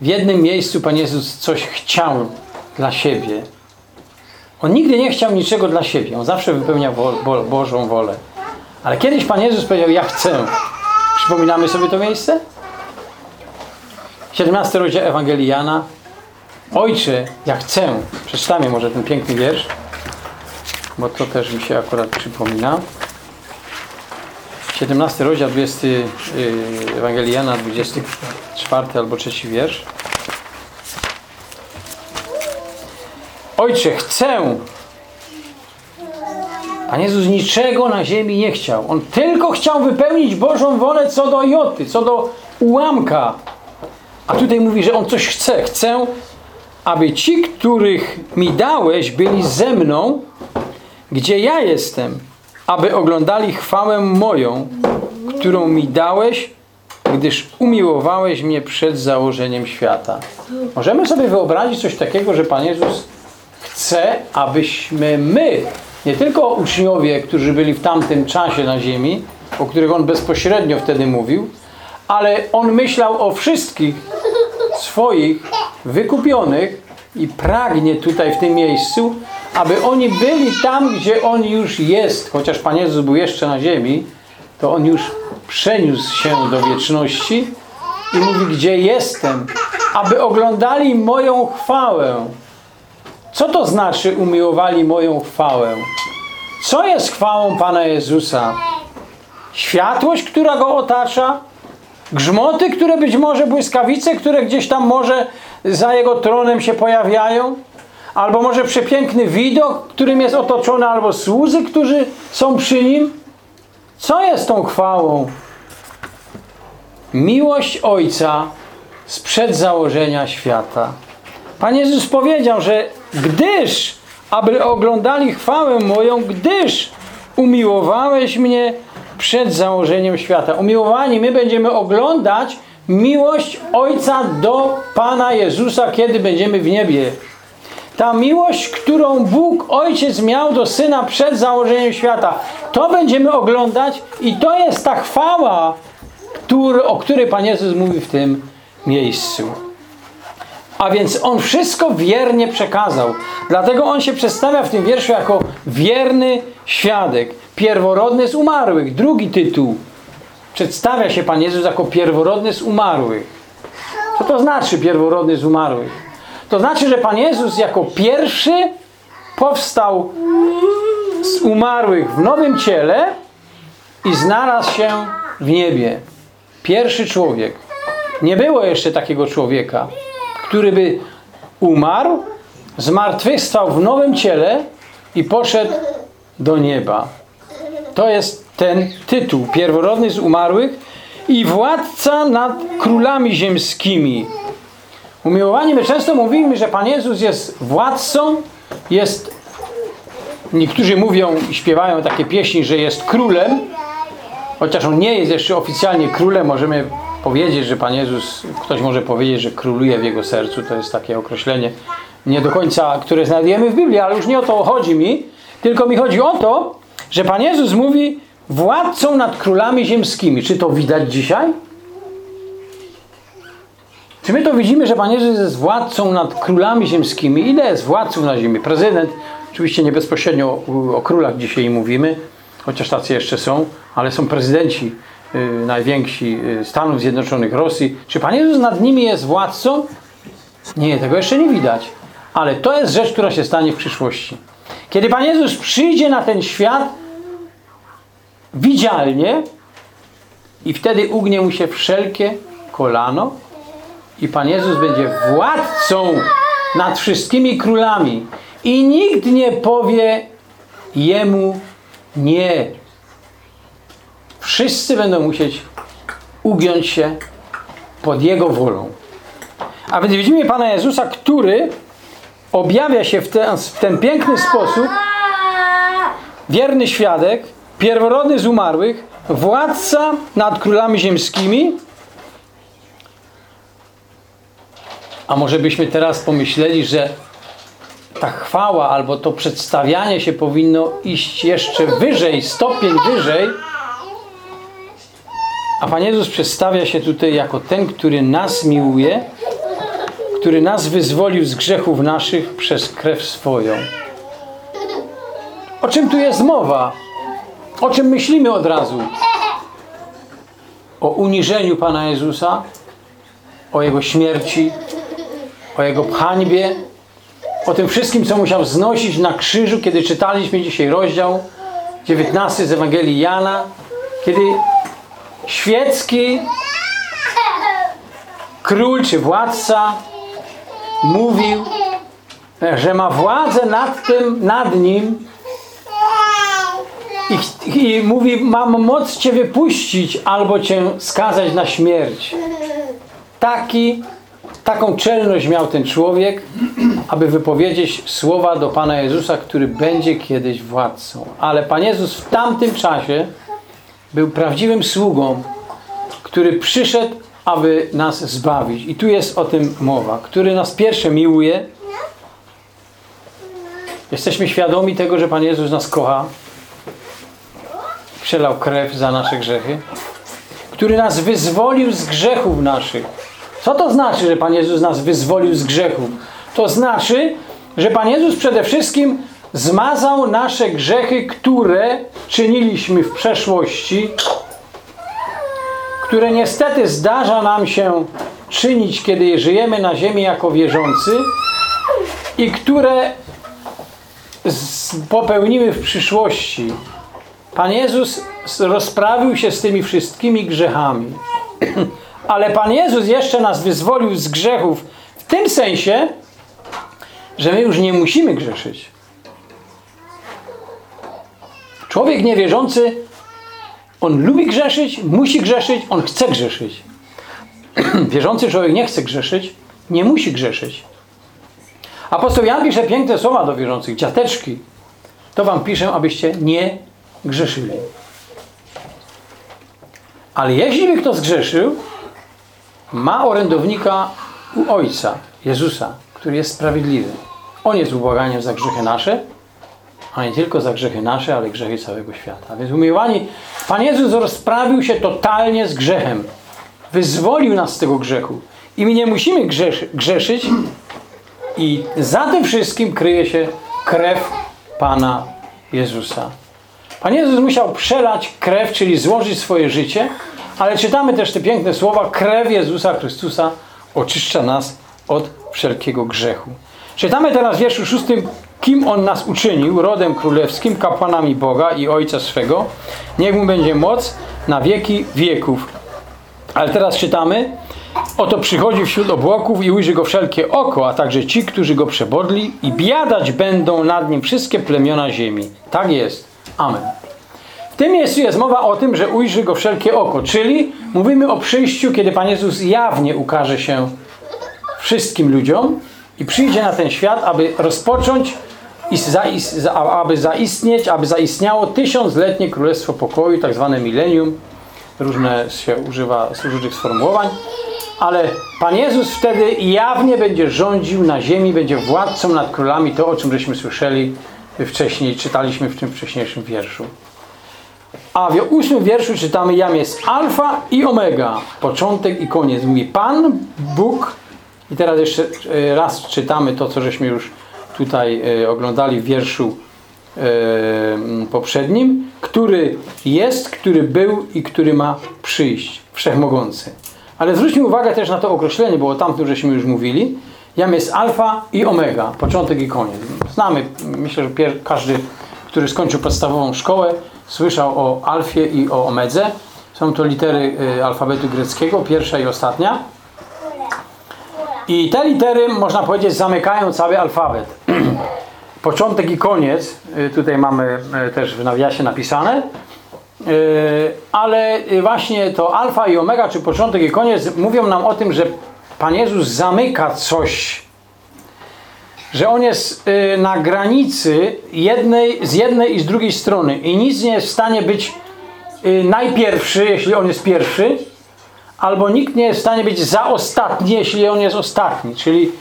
w jednym miejscu Pan Jezus coś chciał dla siebie. On nigdy nie chciał niczego dla siebie. On zawsze wypełniał Bo Bożą wolę. Ale kiedyś Pan Jezus powiedział, ja chcę. Przypominamy sobie to miejsce? 17 rozdział Ewangelii Jana. Ojcze, ja chcę. Przeczytamy może ten piękny wiersz, bo to też mi się akurat przypomina. 17 rozdział 20 yy, Ewangelii Jana, 24 albo 3 wiersz. Ojcze, chcę. Pan Jezus niczego na ziemi nie chciał. On tylko chciał wypełnić Bożą wolę co do joty, co do ułamka. A tutaj mówi, że On coś chce. Chcę, aby ci, których mi dałeś, byli ze mną, gdzie ja jestem, aby oglądali chwałę moją, którą mi dałeś, gdyż umiłowałeś mnie przed założeniem świata. Możemy sobie wyobrazić coś takiego, że Pan Jezus chce, abyśmy my, nie tylko uczniowie, którzy byli w tamtym czasie na ziemi, o których On bezpośrednio wtedy mówił, ale On myślał o wszystkich swoich wykupionych i pragnie tutaj w tym miejscu, aby oni byli tam, gdzie On już jest. Chociaż Pan Jezus był jeszcze na ziemi, to On już przeniósł się do wieczności i mówi, gdzie jestem, aby oglądali moją chwałę. Co to znaczy umiłowali moją chwałę? Co jest chwałą Pana Jezusa? Światłość, która Go otacza? Grzmoty, które być może, błyskawice, które gdzieś tam może za Jego tronem się pojawiają? Albo może przepiękny widok, którym jest otoczony, albo słudzy, którzy są przy Nim? Co jest tą chwałą? Miłość Ojca sprzed założenia świata. Pan Jezus powiedział, że gdyż, aby oglądali chwałę moją, gdyż umiłowałeś mnie przed założeniem świata. Umiłowani, my będziemy oglądać miłość Ojca do Pana Jezusa, kiedy będziemy w niebie. Ta miłość, którą Bóg Ojciec miał do Syna przed założeniem świata, to będziemy oglądać i to jest ta chwała, który, o której Pan Jezus mówi w tym miejscu. A więc On wszystko wiernie przekazał. Dlatego On się przedstawia w tym wierszu jako wierny świadek, pierworodny z umarłych. Drugi tytuł. Przedstawia się Pan Jezus jako pierworodny z umarłych. Co to znaczy pierworodny z umarłych? To znaczy, że Pan Jezus jako pierwszy powstał z umarłych w nowym ciele i znalazł się w niebie. Pierwszy człowiek. Nie było jeszcze takiego człowieka, który by umarł, zmartwychwstał w nowym ciele i poszedł do nieba. To jest ten tytuł, pierworodny z umarłych i władca nad królami ziemskimi. Umiłowani, my często mówimy, że Pan Jezus jest władcą, jest, niektórzy mówią i śpiewają takie pieśni, że jest królem, chociaż On nie jest jeszcze oficjalnie królem, możemy powiedzieć, że Pan Jezus, ktoś może powiedzieć, że króluje w Jego sercu, to jest takie określenie nie do końca, które znajdujemy w Biblii, ale już nie o to chodzi mi, tylko mi chodzi o to, że Pan Jezus mówi władcą nad królami ziemskimi. Czy to widać dzisiaj? Czy my to widzimy, że Pan Jezus jest władcą nad królami ziemskimi? Ile jest władców na ziemi? Prezydent, oczywiście nie bezpośrednio o, o królach dzisiaj mówimy, chociaż tacy jeszcze są, ale są prezydenci najwięksi y, Stanów Zjednoczonych, Rosji. Czy Pan Jezus nad nimi jest władcą? Nie, tego jeszcze nie widać. Ale to jest rzecz, która się stanie w przyszłości. Kiedy Pan Jezus przyjdzie na ten świat widzialnie i wtedy ugnie mu się wszelkie kolano i Pan Jezus będzie władcą nad wszystkimi królami i nikt nie powie Jemu nie. Wszyscy będą musieć ugiąć się pod Jego wolą. A więc widzimy Pana Jezusa, który objawia się w ten, w ten piękny sposób, wierny świadek, pierworodny z umarłych, władca nad królami ziemskimi. A może byśmy teraz pomyśleli, że ta chwała albo to przedstawianie się powinno iść jeszcze wyżej, stopień wyżej. A Pan Jezus przedstawia się tutaj jako ten, który nas miłuje, który nas wyzwolił z grzechów naszych przez krew swoją. O czym tu jest mowa? O czym myślimy od razu? O uniżeniu Pana Jezusa, o Jego śmierci, o Jego hańbie, o tym wszystkim, co musiał znosić na krzyżu, kiedy czytaliśmy dzisiaj rozdział 19 z Ewangelii Jana, kiedy świecki król czy władca mówił, że ma władzę nad tym, nad nim i, i mówi, mam moc Cię wypuścić albo Cię skazać na śmierć. Taki, taką czelność miał ten człowiek, aby wypowiedzieć słowa do Pana Jezusa, który będzie kiedyś władcą. Ale Pan Jezus w tamtym czasie był prawdziwym sługą, który przyszedł, aby nas zbawić. I tu jest o tym mowa. Który nas pierwsze miłuje. Jesteśmy świadomi tego, że Pan Jezus nas kocha. Przelał krew za nasze grzechy. Który nas wyzwolił z grzechów naszych. Co to znaczy, że Pan Jezus nas wyzwolił z grzechów? To znaczy, że Pan Jezus przede wszystkim zmazał nasze grzechy, które czyniliśmy w przeszłości, które niestety zdarza nam się czynić, kiedy żyjemy na ziemi jako wierzący i które popełnimy w przyszłości. Pan Jezus rozprawił się z tymi wszystkimi grzechami. Ale Pan Jezus jeszcze nas wyzwolił z grzechów w tym sensie, że my już nie musimy grzeszyć. Człowiek niewierzący, on lubi grzeszyć, musi grzeszyć, on chce grzeszyć. Wierzący człowiek nie chce grzeszyć, nie musi grzeszyć. Apostoł Jan pisze piękne słowa do wierzących. Dziateczki, to wam piszę, abyście nie grzeszyli. Ale jeśli by kto zgrzeszył, ma orędownika u Ojca, Jezusa, który jest sprawiedliwy. On jest ubłaganiem za grzechy nasze, a nie tylko za grzechy nasze, ale grzechy całego świata. Więc umiłowani, Pan Jezus rozprawił się totalnie z grzechem. Wyzwolił nas z tego grzechu. I my nie musimy grzeszy, grzeszyć, i za tym wszystkim kryje się krew Pana Jezusa. Pan Jezus musiał przelać krew, czyli złożyć swoje życie, ale czytamy też te piękne słowa: krew Jezusa Chrystusa oczyszcza nas od wszelkiego grzechu. Czytamy teraz w wierszu szóstym, kim On nas uczynił, rodem królewskim, kapłanami Boga i Ojca swego. Niech Mu będzie moc na wieki wieków. Ale teraz czytamy, oto przychodzi wśród obłoków i ujrzy go wszelkie oko, a także ci, którzy go przebodli i biadać będą nad nim wszystkie plemiona ziemi. Tak jest. Amen. W tym miejscu jest mowa o tym, że ujrzy go wszelkie oko, czyli mówimy o przyjściu, kiedy Pan Jezus jawnie ukaże się wszystkim ludziom i przyjdzie na ten świat, aby rozpocząć i zaist, za, aby zaistnieć, aby zaistniało tysiącletnie królestwo pokoju, tak zwane milenium. Różne się używa różnych sformułowań. Ale Pan Jezus wtedy jawnie będzie rządził na ziemi, będzie władcą nad królami, to o czym żeśmy słyszeli wcześniej, czytaliśmy w tym wcześniejszym wierszu. A w ósmym wierszu czytamy, jam jest alfa i omega, początek i koniec. Mówi Pan Bóg, i teraz jeszcze e, raz czytamy to, co żeśmy już tutaj e, oglądali w wierszu e, poprzednim, który jest, który był i który ma przyjść, wszechmogący. Ale zwróćmy uwagę też na to określenie, bo o tamtym żeśmy już mówili. Jam jest alfa i omega, początek i koniec. Znamy, myślę, że każdy, który skończył podstawową szkołę, słyszał o alfie i o omedze. Są to litery alfabetu greckiego, pierwsza i ostatnia. I te litery, można powiedzieć, zamykają cały alfabet. Początek i koniec, y, tutaj mamy y, też w nawiasie napisane, y, ale właśnie to alfa i omega, czy początek i koniec, mówią nam o tym, że Pan Jezus zamyka coś, że On jest na granicy jednej, z jednej i z drugiej strony. I nic nie jest w stanie być najpierwszy, jeśli On jest pierwszy, albo nikt nie jest w stanie być za ostatni, jeśli On jest ostatni. Czyli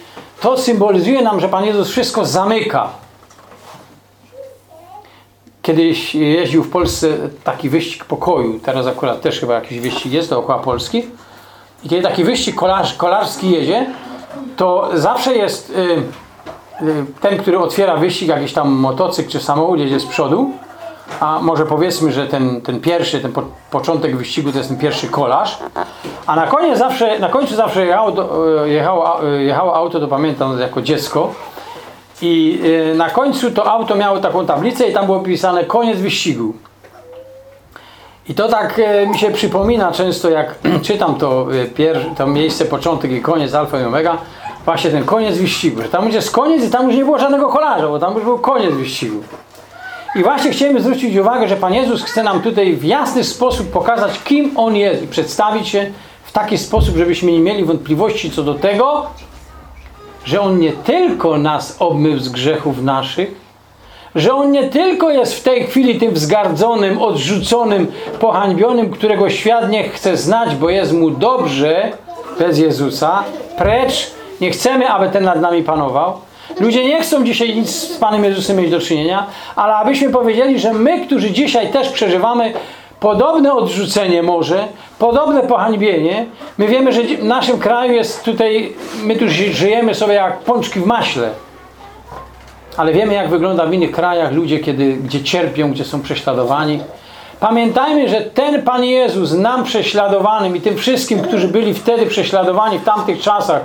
to symbolizuje nam, że Pan Jezus wszystko zamyka. Kiedyś jeździł w Polsce taki wyścig pokoju, teraz akurat też chyba jakiś wyścig jest dookoła Polski. I kiedy taki wyścig kolarz, kolarski jedzie, to zawsze jest y, y, ten, który otwiera wyścig, jakiś tam motocykl czy samochód jedzie z przodu, a może powiedzmy, że ten, ten pierwszy, ten po, początek wyścigu to jest ten pierwszy kolarz, a na koniec zawsze, na końcu zawsze jechało, do, y, jechało, y, jechało auto, to pamiętam jako dziecko, i y, na końcu to auto miało taką tablicę i tam było pisane koniec wyścigu. I to tak e, mi się przypomina często, jak czytam to, e, to miejsce, początek i koniec, alfa i omega, właśnie ten koniec wyścigu, że tam już jest koniec i tam już nie było żadnego kolarza, bo tam już był koniec wyścigu. I właśnie chcieliśmy zwrócić uwagę, że Pan Jezus chce nam tutaj w jasny sposób pokazać, kim On jest i przedstawić się w taki sposób, żebyśmy nie mieli wątpliwości co do tego, że On nie tylko nas obmył z grzechów naszych, że On nie tylko jest w tej chwili tym wzgardzonym, odrzuconym, pohańbionym, którego świat nie chce znać, bo jest mu dobrze bez Jezusa, precz, nie chcemy, aby ten nad nami panował. Ludzie nie chcą dzisiaj nic z Panem Jezusem mieć do czynienia, ale abyśmy powiedzieli, że my, którzy dzisiaj też przeżywamy podobne odrzucenie może, podobne pohańbienie, my wiemy, że w naszym kraju jest tutaj, my tu ży- żyjemy sobie jak pączki w maśle. Ale wiemy, jak wygląda w innych krajach ludzie, kiedy, gdzie cierpią, gdzie są prześladowani. Pamiętajmy, że ten Pan Jezus nam prześladowanym i tym wszystkim, którzy byli wtedy prześladowani w tamtych czasach,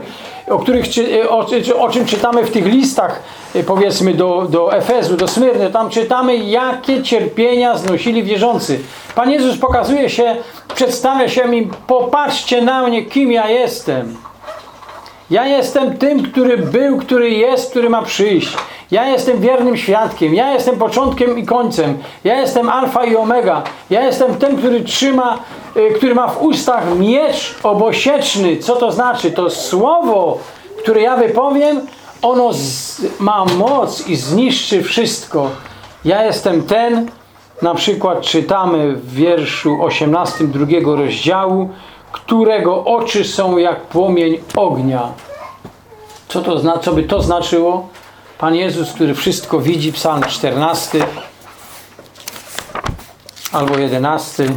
o, których, czy- o, o czym czytamy w tych listach, y, powiedzmy do, do Efezu, do Smyrny, tam czytamy, jakie cierpienia znosili wierzący. Pan Jezus pokazuje się, przedstawia się im, popatrzcie na mnie, kim ja jestem. Ja jestem tym, który był, który jest, który ma przyjść. Ja jestem wiernym świadkiem. Ja jestem początkiem i końcem. Ja jestem alfa i omega. Ja jestem tym, który trzyma, y, który ma w ustach miecz obosieczny. Co to znaczy? To słowo, które ja wypowiem, ono ma moc i zniszczy wszystko. Ja jestem ten, na przykład czytamy w wierszu 18 drugiego rozdziału, którego oczy są jak płomień ognia. Co, to zna, co by to znaczyło? Pan Jezus, który wszystko widzi, psalm 14 albo 11.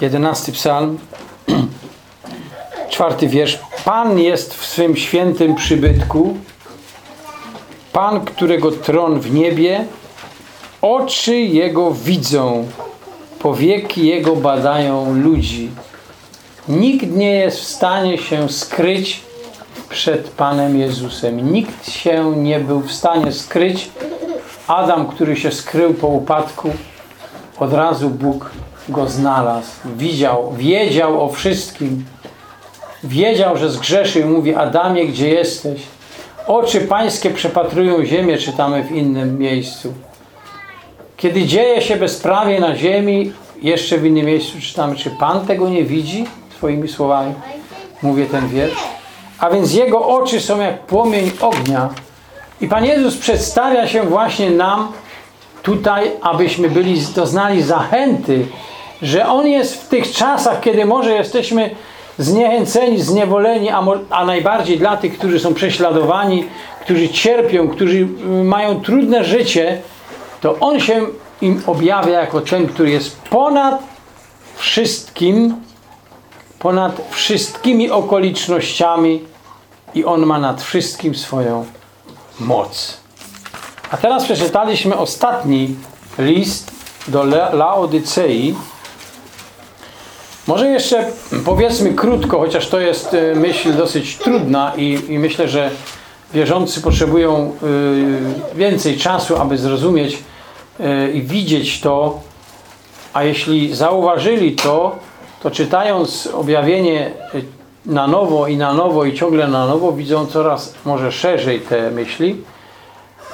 11 psalm, czwarty wiersz. Pan jest w swym świętym przybytku, Pan, którego tron w niebie, oczy Jego widzą, powieki Jego badają ludzi. Nikt nie jest w stanie się skryć przed Panem Jezusem. Nikt się nie był w stanie skryć. Adam, który się skrył po upadku, od razu Bóg go znalazł. Widział, wiedział o wszystkim. Wiedział, że zgrzeszył mówi, Adamie, gdzie jesteś? Oczy pańskie przepatrują ziemię, czytamy w innym miejscu. Kiedy dzieje się bezprawie na ziemi, jeszcze w innym miejscu czytamy, czy Pan tego nie widzi? Swoimi słowami mówię ten wiersz. A więc Jego oczy są jak płomień ognia. I Pan Jezus przedstawia się właśnie nam tutaj, abyśmy byli, doznali zachęty, że On jest w tych czasach, kiedy może jesteśmy zniechęceni, zniewoleni, a, a najbardziej dla tych, którzy są prześladowani, którzy cierpią, którzy y, mają trudne życie, to On się im objawia jako ten, który jest ponad wszystkim, ponad wszystkimi okolicznościami i On ma nad wszystkim swoją moc. A teraz przeczytaliśmy ostatni list do La- Laodycei. Może jeszcze powiedzmy krótko, chociaż to jest y, myśl dosyć trudna i, i myślę, że wierzący potrzebują y, więcej czasu, aby zrozumieć i widzieć to, a jeśli zauważyli to, to czytając objawienie y, na nowo i na nowo i ciągle na nowo, widzą coraz może szerzej te myśli.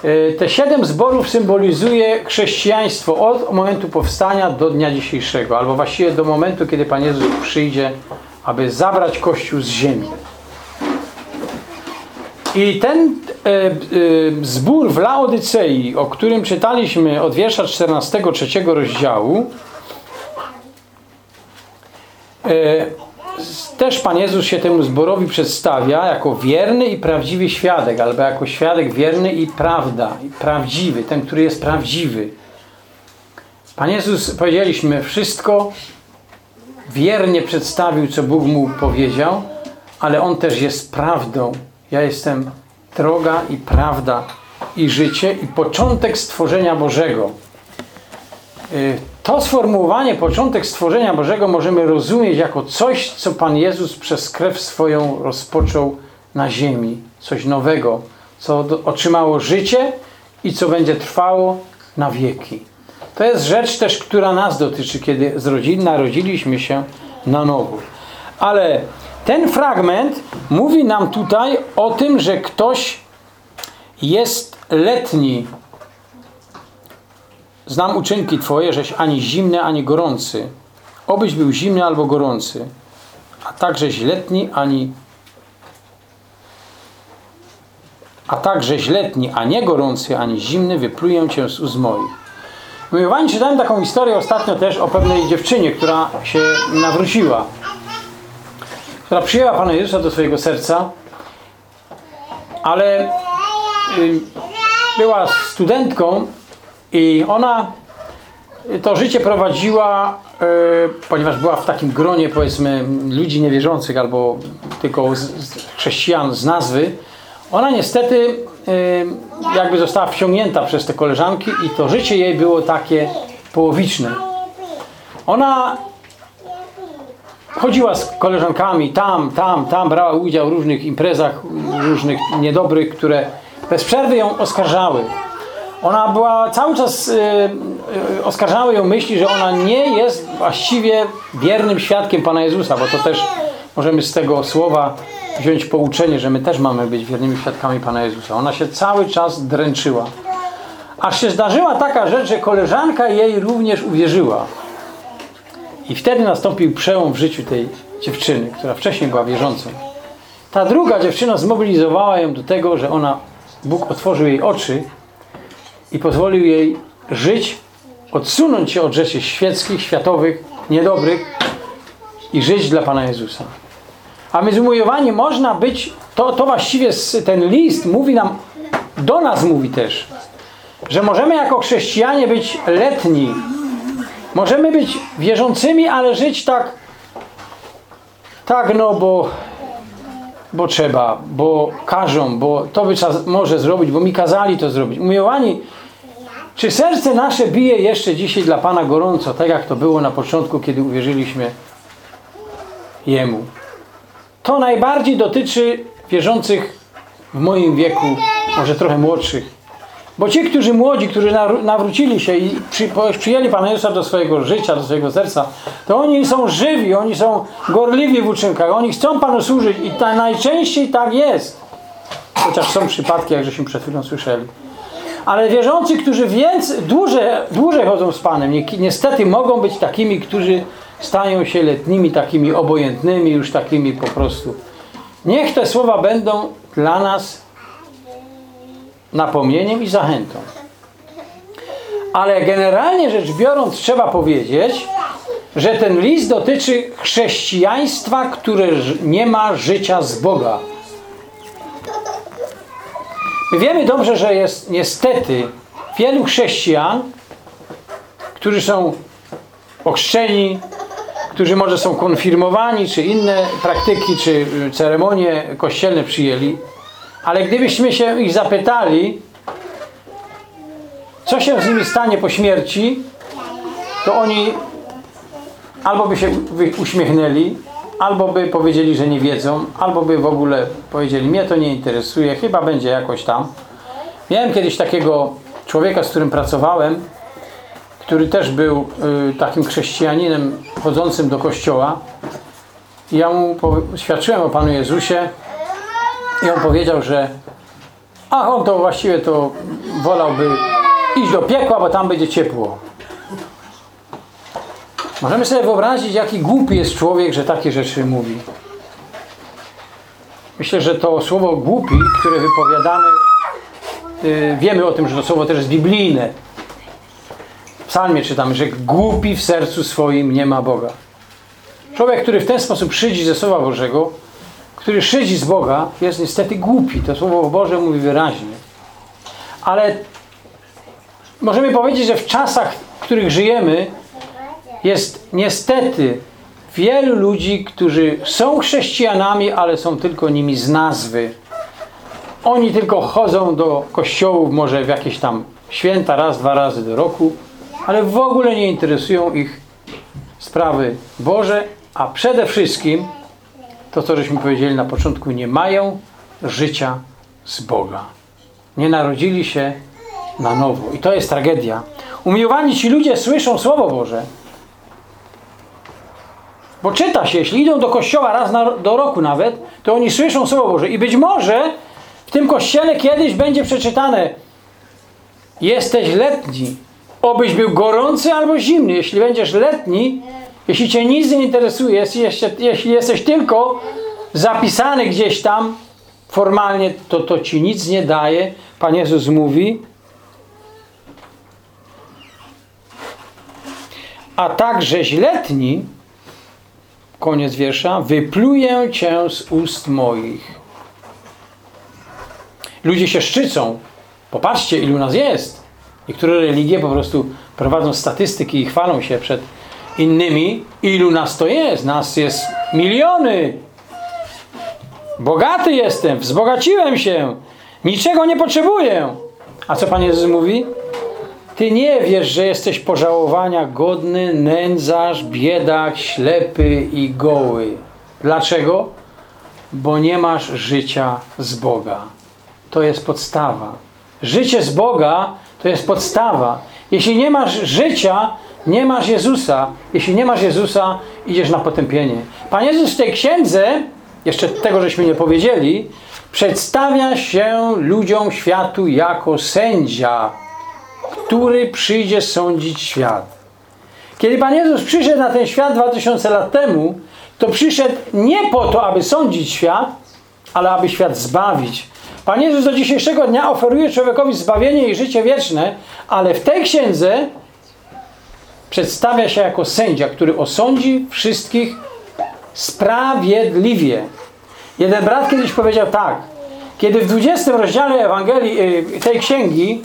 Y, Te siedem zborów symbolizuje chrześcijaństwo od momentu powstania do dnia dzisiejszego, albo właściwie do momentu, kiedy Pan Jezus przyjdzie, aby zabrać Kościół z ziemi. I ten e, e, zbór w Laodycei, o którym czytaliśmy od wiersza 14 trzeciego rozdziału, e, też Pan Jezus się temu zborowi przedstawia jako wierny i prawdziwy świadek, albo jako świadek wierny i prawda, i prawdziwy, ten, który jest prawdziwy. Pan Jezus, powiedzieliśmy, wszystko wiernie przedstawił, co Bóg mu powiedział, ale On też jest prawdą. Ja jestem droga i prawda i życie i początek stworzenia Bożego. Y, To sformułowanie początek stworzenia Bożego możemy rozumieć jako coś, co Pan Jezus przez krew swoją rozpoczął na ziemi. Coś nowego, co otrzymało życie i co będzie trwało na wieki. To jest rzecz też, która nas dotyczy, kiedy zrodzi- narodziliśmy się na nowo. Ale ten fragment mówi nam tutaj o tym, że ktoś jest letni. Znam uczynki Twoje, żeś ani zimny, ani gorący. Obyś był zimny albo gorący. A także letni, ani a także letni, a nie gorący, ani zimny, wypluję Cię z ust moich. Umiłowani, czytałem taką historię ostatnio też o pewnej dziewczynie, która się nawróciła. Która przyjęła Pana Jezusa do swojego serca, ale była studentką i ona to życie prowadziła, y, ponieważ była w takim gronie, powiedzmy, ludzi niewierzących albo tylko chrześcijan z nazwy. Ona niestety jakby została wciągnięta przez te koleżanki i to życie jej było takie połowiczne. Ona chodziła z koleżankami tam, tam, tam, brała udział w różnych imprezach, różnych niedobrych, które bez przerwy ją oskarżały. Ona była cały czas, y, y, oskarżały ją myśli, że ona nie jest właściwie wiernym świadkiem Pana Jezusa, bo to też możemy z tego słowa wziąć pouczenie, że my też mamy być wiernymi świadkami Pana Jezusa. Ona się cały czas dręczyła. Aż się zdarzyła taka rzecz, że koleżanka jej również uwierzyła. I wtedy nastąpił przełom w życiu tej dziewczyny, która wcześniej była wierzącą. Ta druga dziewczyna zmobilizowała ją do tego, że ona, Bóg otworzył jej oczy i pozwolił jej żyć, odsunąć się od rzeczy świeckich, światowych, niedobrych i żyć dla Pana Jezusa. A my zumujowani można być, to, to właściwie ten list mówi nam, do nas mówi też, że możemy jako chrześcijanie być letni, możemy być wierzącymi, ale żyć tak, tak no bo, bo trzeba, bo każą, bo to by trzeba, może zrobić, bo mi kazali to zrobić. Umiłowani, czy serce nasze bije jeszcze dzisiaj dla Pana gorąco, tak jak to było na początku, kiedy uwierzyliśmy Jemu? To najbardziej dotyczy wierzących w moim wieku, może trochę młodszych. Bo ci, którzy młodzi, którzy nawrócili się i przy, przyjęli Pana Jezusa do swojego życia, do swojego serca, to oni są żywi, oni są gorliwi w uczynkach, oni chcą Panu służyć i ta, najczęściej tak jest. Chociaż są przypadki, jak żeśmy przed chwilą słyszeli. Ale wierzący, którzy więcej, dłużej, dłużej chodzą z Panem, niestety mogą być takimi, którzy stają się letnimi, takimi obojętnymi, już takimi po prostu. Niech te słowa będą dla nas napomnieniem i zachętą. Ale generalnie rzecz biorąc trzeba powiedzieć, że ten list dotyczy chrześcijaństwa, które nie ma życia z Boga. My wiemy dobrze, że jest niestety wielu chrześcijan, którzy są ochrzczeni, którzy może są konfirmowani, czy inne praktyki, czy ceremonie kościelne przyjęli, ale gdybyśmy się ich zapytali, co się z nimi stanie po śmierci, to oni albo by się uśmiechnęli, albo by powiedzieli, że nie wiedzą, albo by w ogóle powiedzieli, mnie to nie interesuje, chyba będzie jakoś tam. Miałem kiedyś takiego człowieka, z którym pracowałem, który też był y, takim chrześcijaninem chodzącym do kościoła. I ja mu świadczyłem o Panu Jezusie i on powiedział, że a on to właściwie to wolałby iść do piekła, bo tam będzie ciepło. Możemy sobie wyobrazić, jaki głupi jest człowiek, że takie rzeczy mówi. Myślę, że to słowo głupi, które wypowiadamy, yy, wiemy o tym, że to słowo też jest biblijne. W psalmie czytamy, że głupi w sercu swoim nie ma Boga. Człowiek, który w ten sposób szydzi ze Słowa Bożego, który szydzi z Boga, jest niestety głupi. To Słowo Boże mówi wyraźnie. Ale możemy powiedzieć, że w czasach, w których żyjemy, jest niestety wielu ludzi, którzy są chrześcijanami, ale są tylko nimi z nazwy. Oni tylko chodzą do kościołów, może w jakieś tam święta, raz, dwa razy do roku, ale w ogóle nie interesują ich sprawy Boże, a przede wszystkim to, co żeśmy powiedzieli na początku, nie mają życia z Boga. Nie narodzili się na nowo. I to jest tragedia. Umiłowani ci ludzie słyszą Słowo Boże. Bo czyta się, jeśli idą do kościoła raz na, do roku nawet, to oni słyszą Słowo Boże. I być może w tym kościele kiedyś będzie przeczytane jesteś letni. Obyś był gorący albo zimny. Jeśli będziesz letni, jeśli Cię nic nie interesuje, jeśli, jesteś tylko zapisany gdzieś tam formalnie, to to Ci nic nie daje. Pan Jezus mówi, a także źletni, koniec wiersza, wypluję Cię z ust moich. Ludzie się szczycą. Popatrzcie, ilu nas jest. Niektóre religie po prostu prowadzą statystyki i chwalą się przed innymi, ilu nas to jest. Nas jest miliony. Bogaty jestem, wzbogaciłem się, niczego nie potrzebuję. A co Pan Jezus mówi? Ty nie wiesz, że jesteś pożałowania godny, nędzarz, biedak, ślepy i goły. Dlaczego? Bo nie masz życia z Boga. To jest podstawa. Życie z Boga to jest podstawa. Jeśli nie masz życia, nie masz Jezusa. Jeśli nie masz Jezusa, idziesz na potępienie. Pan Jezus w tej księdze, jeszcze tego żeśmy nie powiedzieli, przedstawia się ludziom światu jako sędzia, który przyjdzie sądzić świat. Kiedy Pan Jezus przyszedł na ten świat 2000 lat temu, to przyszedł nie po to, aby sądzić świat, ale aby świat zbawić. Pan Jezus do dzisiejszego dnia oferuje człowiekowi zbawienie i życie wieczne, ale w tej księdze przedstawia się jako sędzia, który osądzi wszystkich sprawiedliwie. Jeden brat kiedyś powiedział tak, kiedy w 20 rozdziale Ewangelii y, tej księgi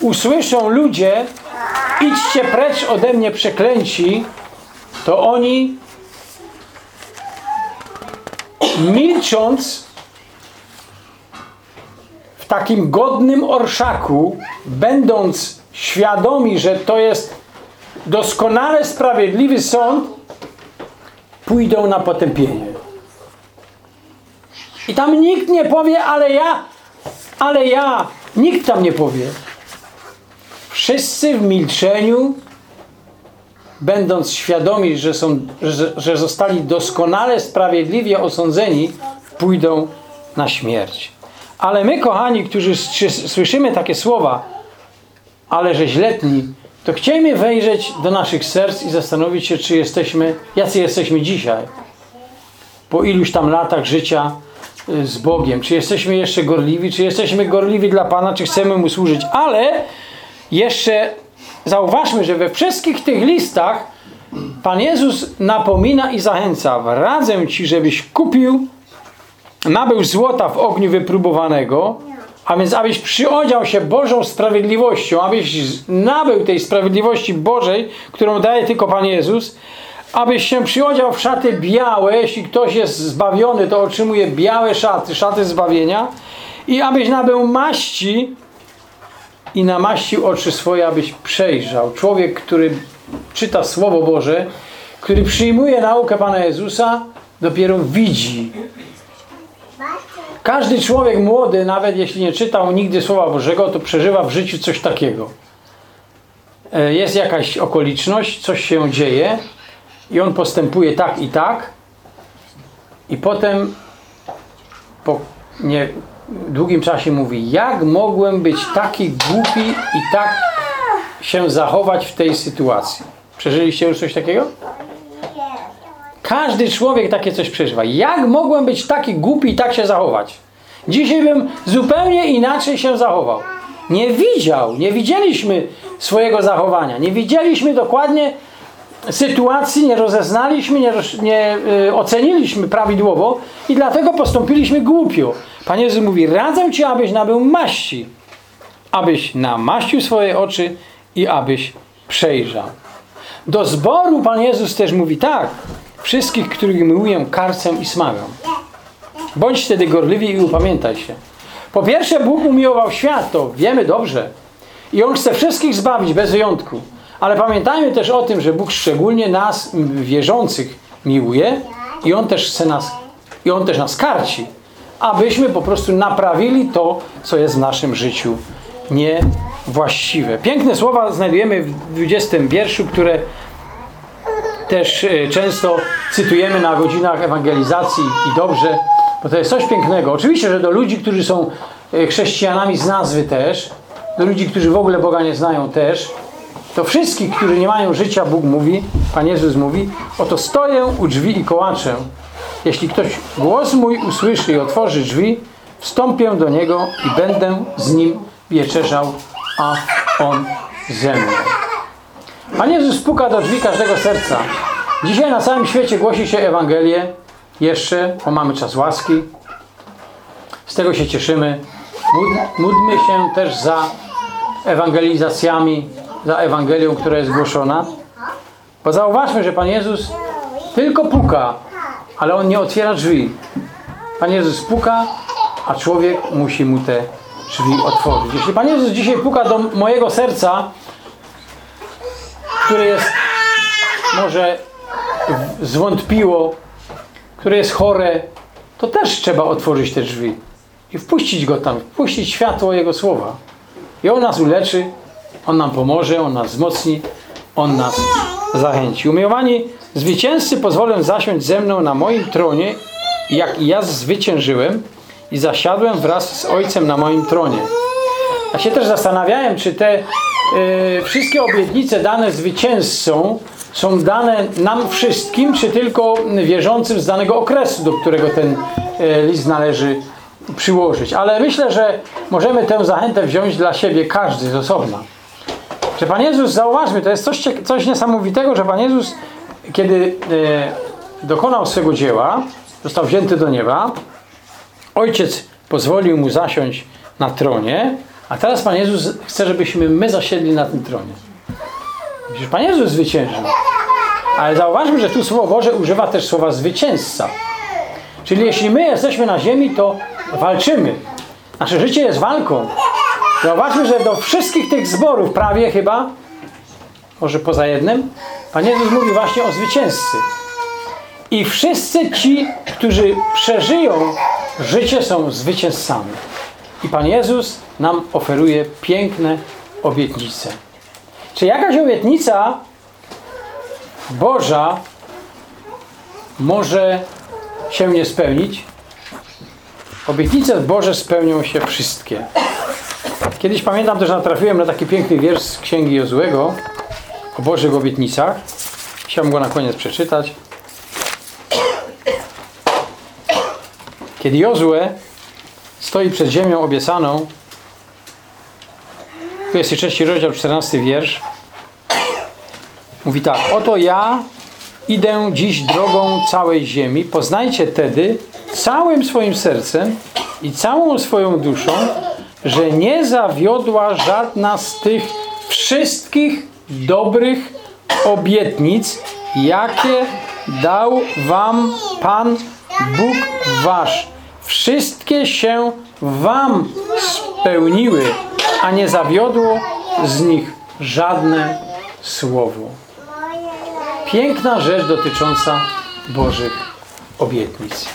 usłyszą ludzie idźcie precz ode mnie przeklęci, to oni milcząc w takim godnym orszaku, będąc świadomi, że to jest doskonale sprawiedliwy sąd, pójdą na potępienie. I tam nikt nie powie, ale ja, ale ja. Nikt tam nie powie. Wszyscy w milczeniu, będąc świadomi, że, są, że, że zostali doskonale, sprawiedliwie osądzeni, pójdą na śmierć. Ale my, kochani, którzy słyszymy takie słowa, ale że źletni, to chciejmy wejrzeć do naszych serc i zastanowić się, czy jesteśmy, jacy jesteśmy dzisiaj. Po iluś tam latach życia y, z Bogiem. Czy jesteśmy jeszcze gorliwi, czy jesteśmy gorliwi dla Pana, czy chcemy Mu służyć. Ale jeszcze zauważmy, że we wszystkich tych listach Pan Jezus napomina i zachęca. Radzę Ci, żebyś kupił, nabył złota w ogniu wypróbowanego, a więc abyś przyodział się Bożą sprawiedliwością, abyś nabył tej sprawiedliwości Bożej, którą daje tylko Pan Jezus, abyś się przyodział w szaty białe, jeśli ktoś jest zbawiony, to otrzymuje białe szaty, szaty zbawienia i abyś nabył maści i namaścił oczy swoje, abyś przejrzał. Człowiek, który czyta Słowo Boże, który przyjmuje naukę Pana Jezusa, dopiero widzi. Każdy człowiek młody, nawet jeśli nie czytał nigdy Słowa Bożego, to przeżywa w życiu coś takiego. E, jest jakaś okoliczność, coś się dzieje i on postępuje tak i tak i potem po nie, długim czasie mówi, jak mogłem być taki głupi i tak się zachować w tej sytuacji. Przeżyliście już coś takiego? Każdy człowiek takie coś przeżywa. Jak mogłem być taki głupi i tak się zachować? Dzisiaj bym zupełnie inaczej się zachował. Nie widział, nie widzieliśmy swojego zachowania. Nie widzieliśmy dokładnie sytuacji, nie rozeznaliśmy, nie, nie y, oceniliśmy prawidłowo i dlatego postąpiliśmy głupio. Pan Jezus mówi, radzę Ci, abyś nabył maści, abyś namaścił swoje oczy i abyś przejrzał. Do zboru Pan Jezus też mówi tak, wszystkich, których miłuję, karcę i smagę. Bądź wtedy gorliwi i upamiętaj się. Po pierwsze, Bóg umiłował świat, to wiemy dobrze. I On chce wszystkich zbawić bez wyjątku. Ale pamiętajmy też o tym, że Bóg szczególnie nas, wierzących, miłuje i On też chce nas, i On też nas karci, abyśmy po prostu naprawili to, co jest w naszym życiu niewłaściwe. Piękne słowa znajdujemy w 20 wierszu, które też e, często cytujemy na godzinach ewangelizacji i dobrze, bo to jest coś pięknego. Oczywiście, że do ludzi, którzy są e, chrześcijanami z nazwy też, do ludzi, którzy w ogóle Boga nie znają też, to wszystkich, którzy nie mają życia, Bóg mówi, Pan Jezus mówi, oto stoję u drzwi i kołaczę. Jeśli ktoś głos mój usłyszy i otworzy drzwi, wstąpię do niego i będę z nim wieczerzał, a on ze mną. Pan Jezus puka do drzwi każdego serca. Dzisiaj na całym świecie głosi się Ewangelię. Jeszcze, bo mamy czas łaski. Z tego się cieszymy. Módlmy się też za ewangelizacjami, za Ewangelią, która jest głoszona. Bo zauważmy, że Pan Jezus tylko puka, ale On nie otwiera drzwi. Pan Jezus puka, a człowiek musi mu te drzwi otworzyć. Jeśli Pan Jezus dzisiaj puka do mojego serca, które jest może zwątpiło, które jest chore, to też trzeba otworzyć te drzwi i wpuścić go tam, wpuścić światło Jego Słowa. I On nas uleczy, On nam pomoże, On nas wzmocni, On nas zachęci. Umiłowani zwycięzcy pozwolę zasiąść ze mną na moim tronie, jak i ja zwyciężyłem i zasiadłem wraz z Ojcem na moim tronie. Ja się też zastanawiałem, czy te y, wszystkie obietnice dane zwycięzcom są dane nam wszystkim, czy tylko wierzącym z danego okresu, do którego ten y, list należy przyłożyć. Ale myślę, że możemy tę zachętę wziąć dla siebie każdy z osobna. Że Pan Jezus, zauważmy, to jest coś, coś niesamowitego, że Pan Jezus, kiedy e, dokonał swego dzieła, został wzięty do nieba, Ojciec pozwolił mu zasiąść na tronie, a teraz Pan Jezus chce, żebyśmy my zasiedli na tym tronie. Przecież Pan Jezus zwyciężył. Ale zauważmy, że tu Słowo Boże używa też słowa zwycięzca. Czyli jeśli my jesteśmy na ziemi, to walczymy. Nasze życie jest walką. Zauważmy, że do wszystkich tych zborów prawie chyba, może poza jednym, Pan Jezus mówi właśnie o zwycięzcy. I wszyscy ci, którzy przeżyją życie, są zwycięzcami. I Pan Jezus nam oferuje piękne obietnice. Czy jakaś obietnica Boża może się nie spełnić? Obietnice Boże spełnią się wszystkie. Kiedyś pamiętam też natrafiłem na taki piękny wiersz z Księgi Jozłego o Bożych obietnicach. Chciałbym go na koniec przeczytać. Kiedy Jozue stoi przed ziemią obiecaną, 23 rozdział, 14 wiersz, mówi tak, oto ja idę dziś drogą całej ziemi, poznajcie tedy całym swoim sercem i całą swoją duszą, że nie zawiodła żadna z tych wszystkich dobrych obietnic, jakie dał wam Pan Bóg wasz. Wszystkie się wam spełniły, a nie zawiodło z nich żadne słowo. Piękna rzecz dotycząca Bożych obietnic.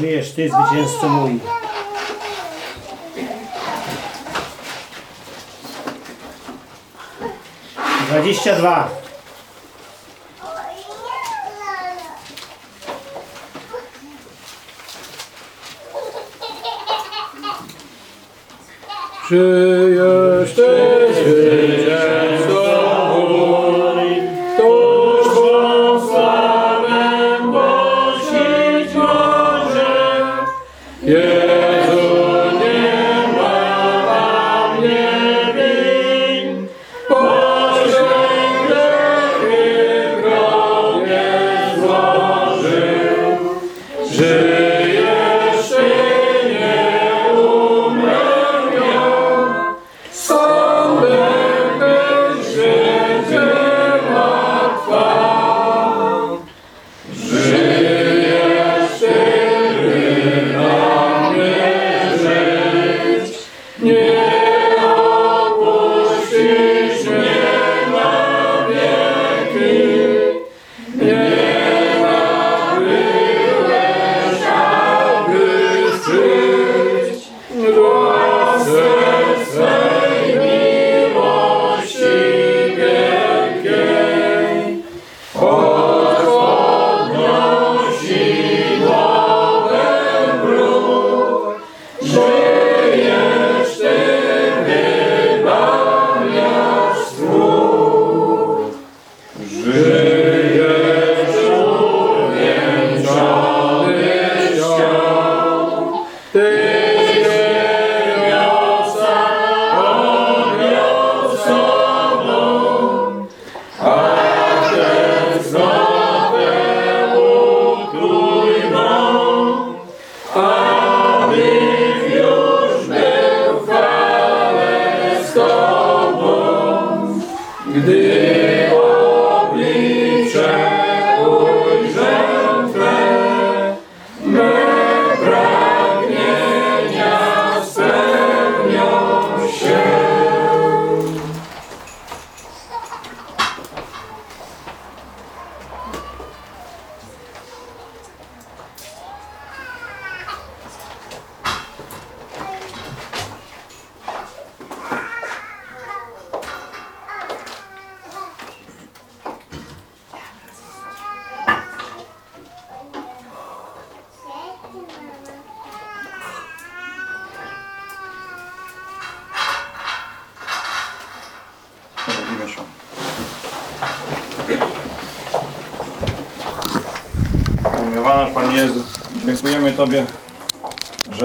Żyjesz Ty, zwycięzco mój. Dwadzieścia dwa. Żyjesz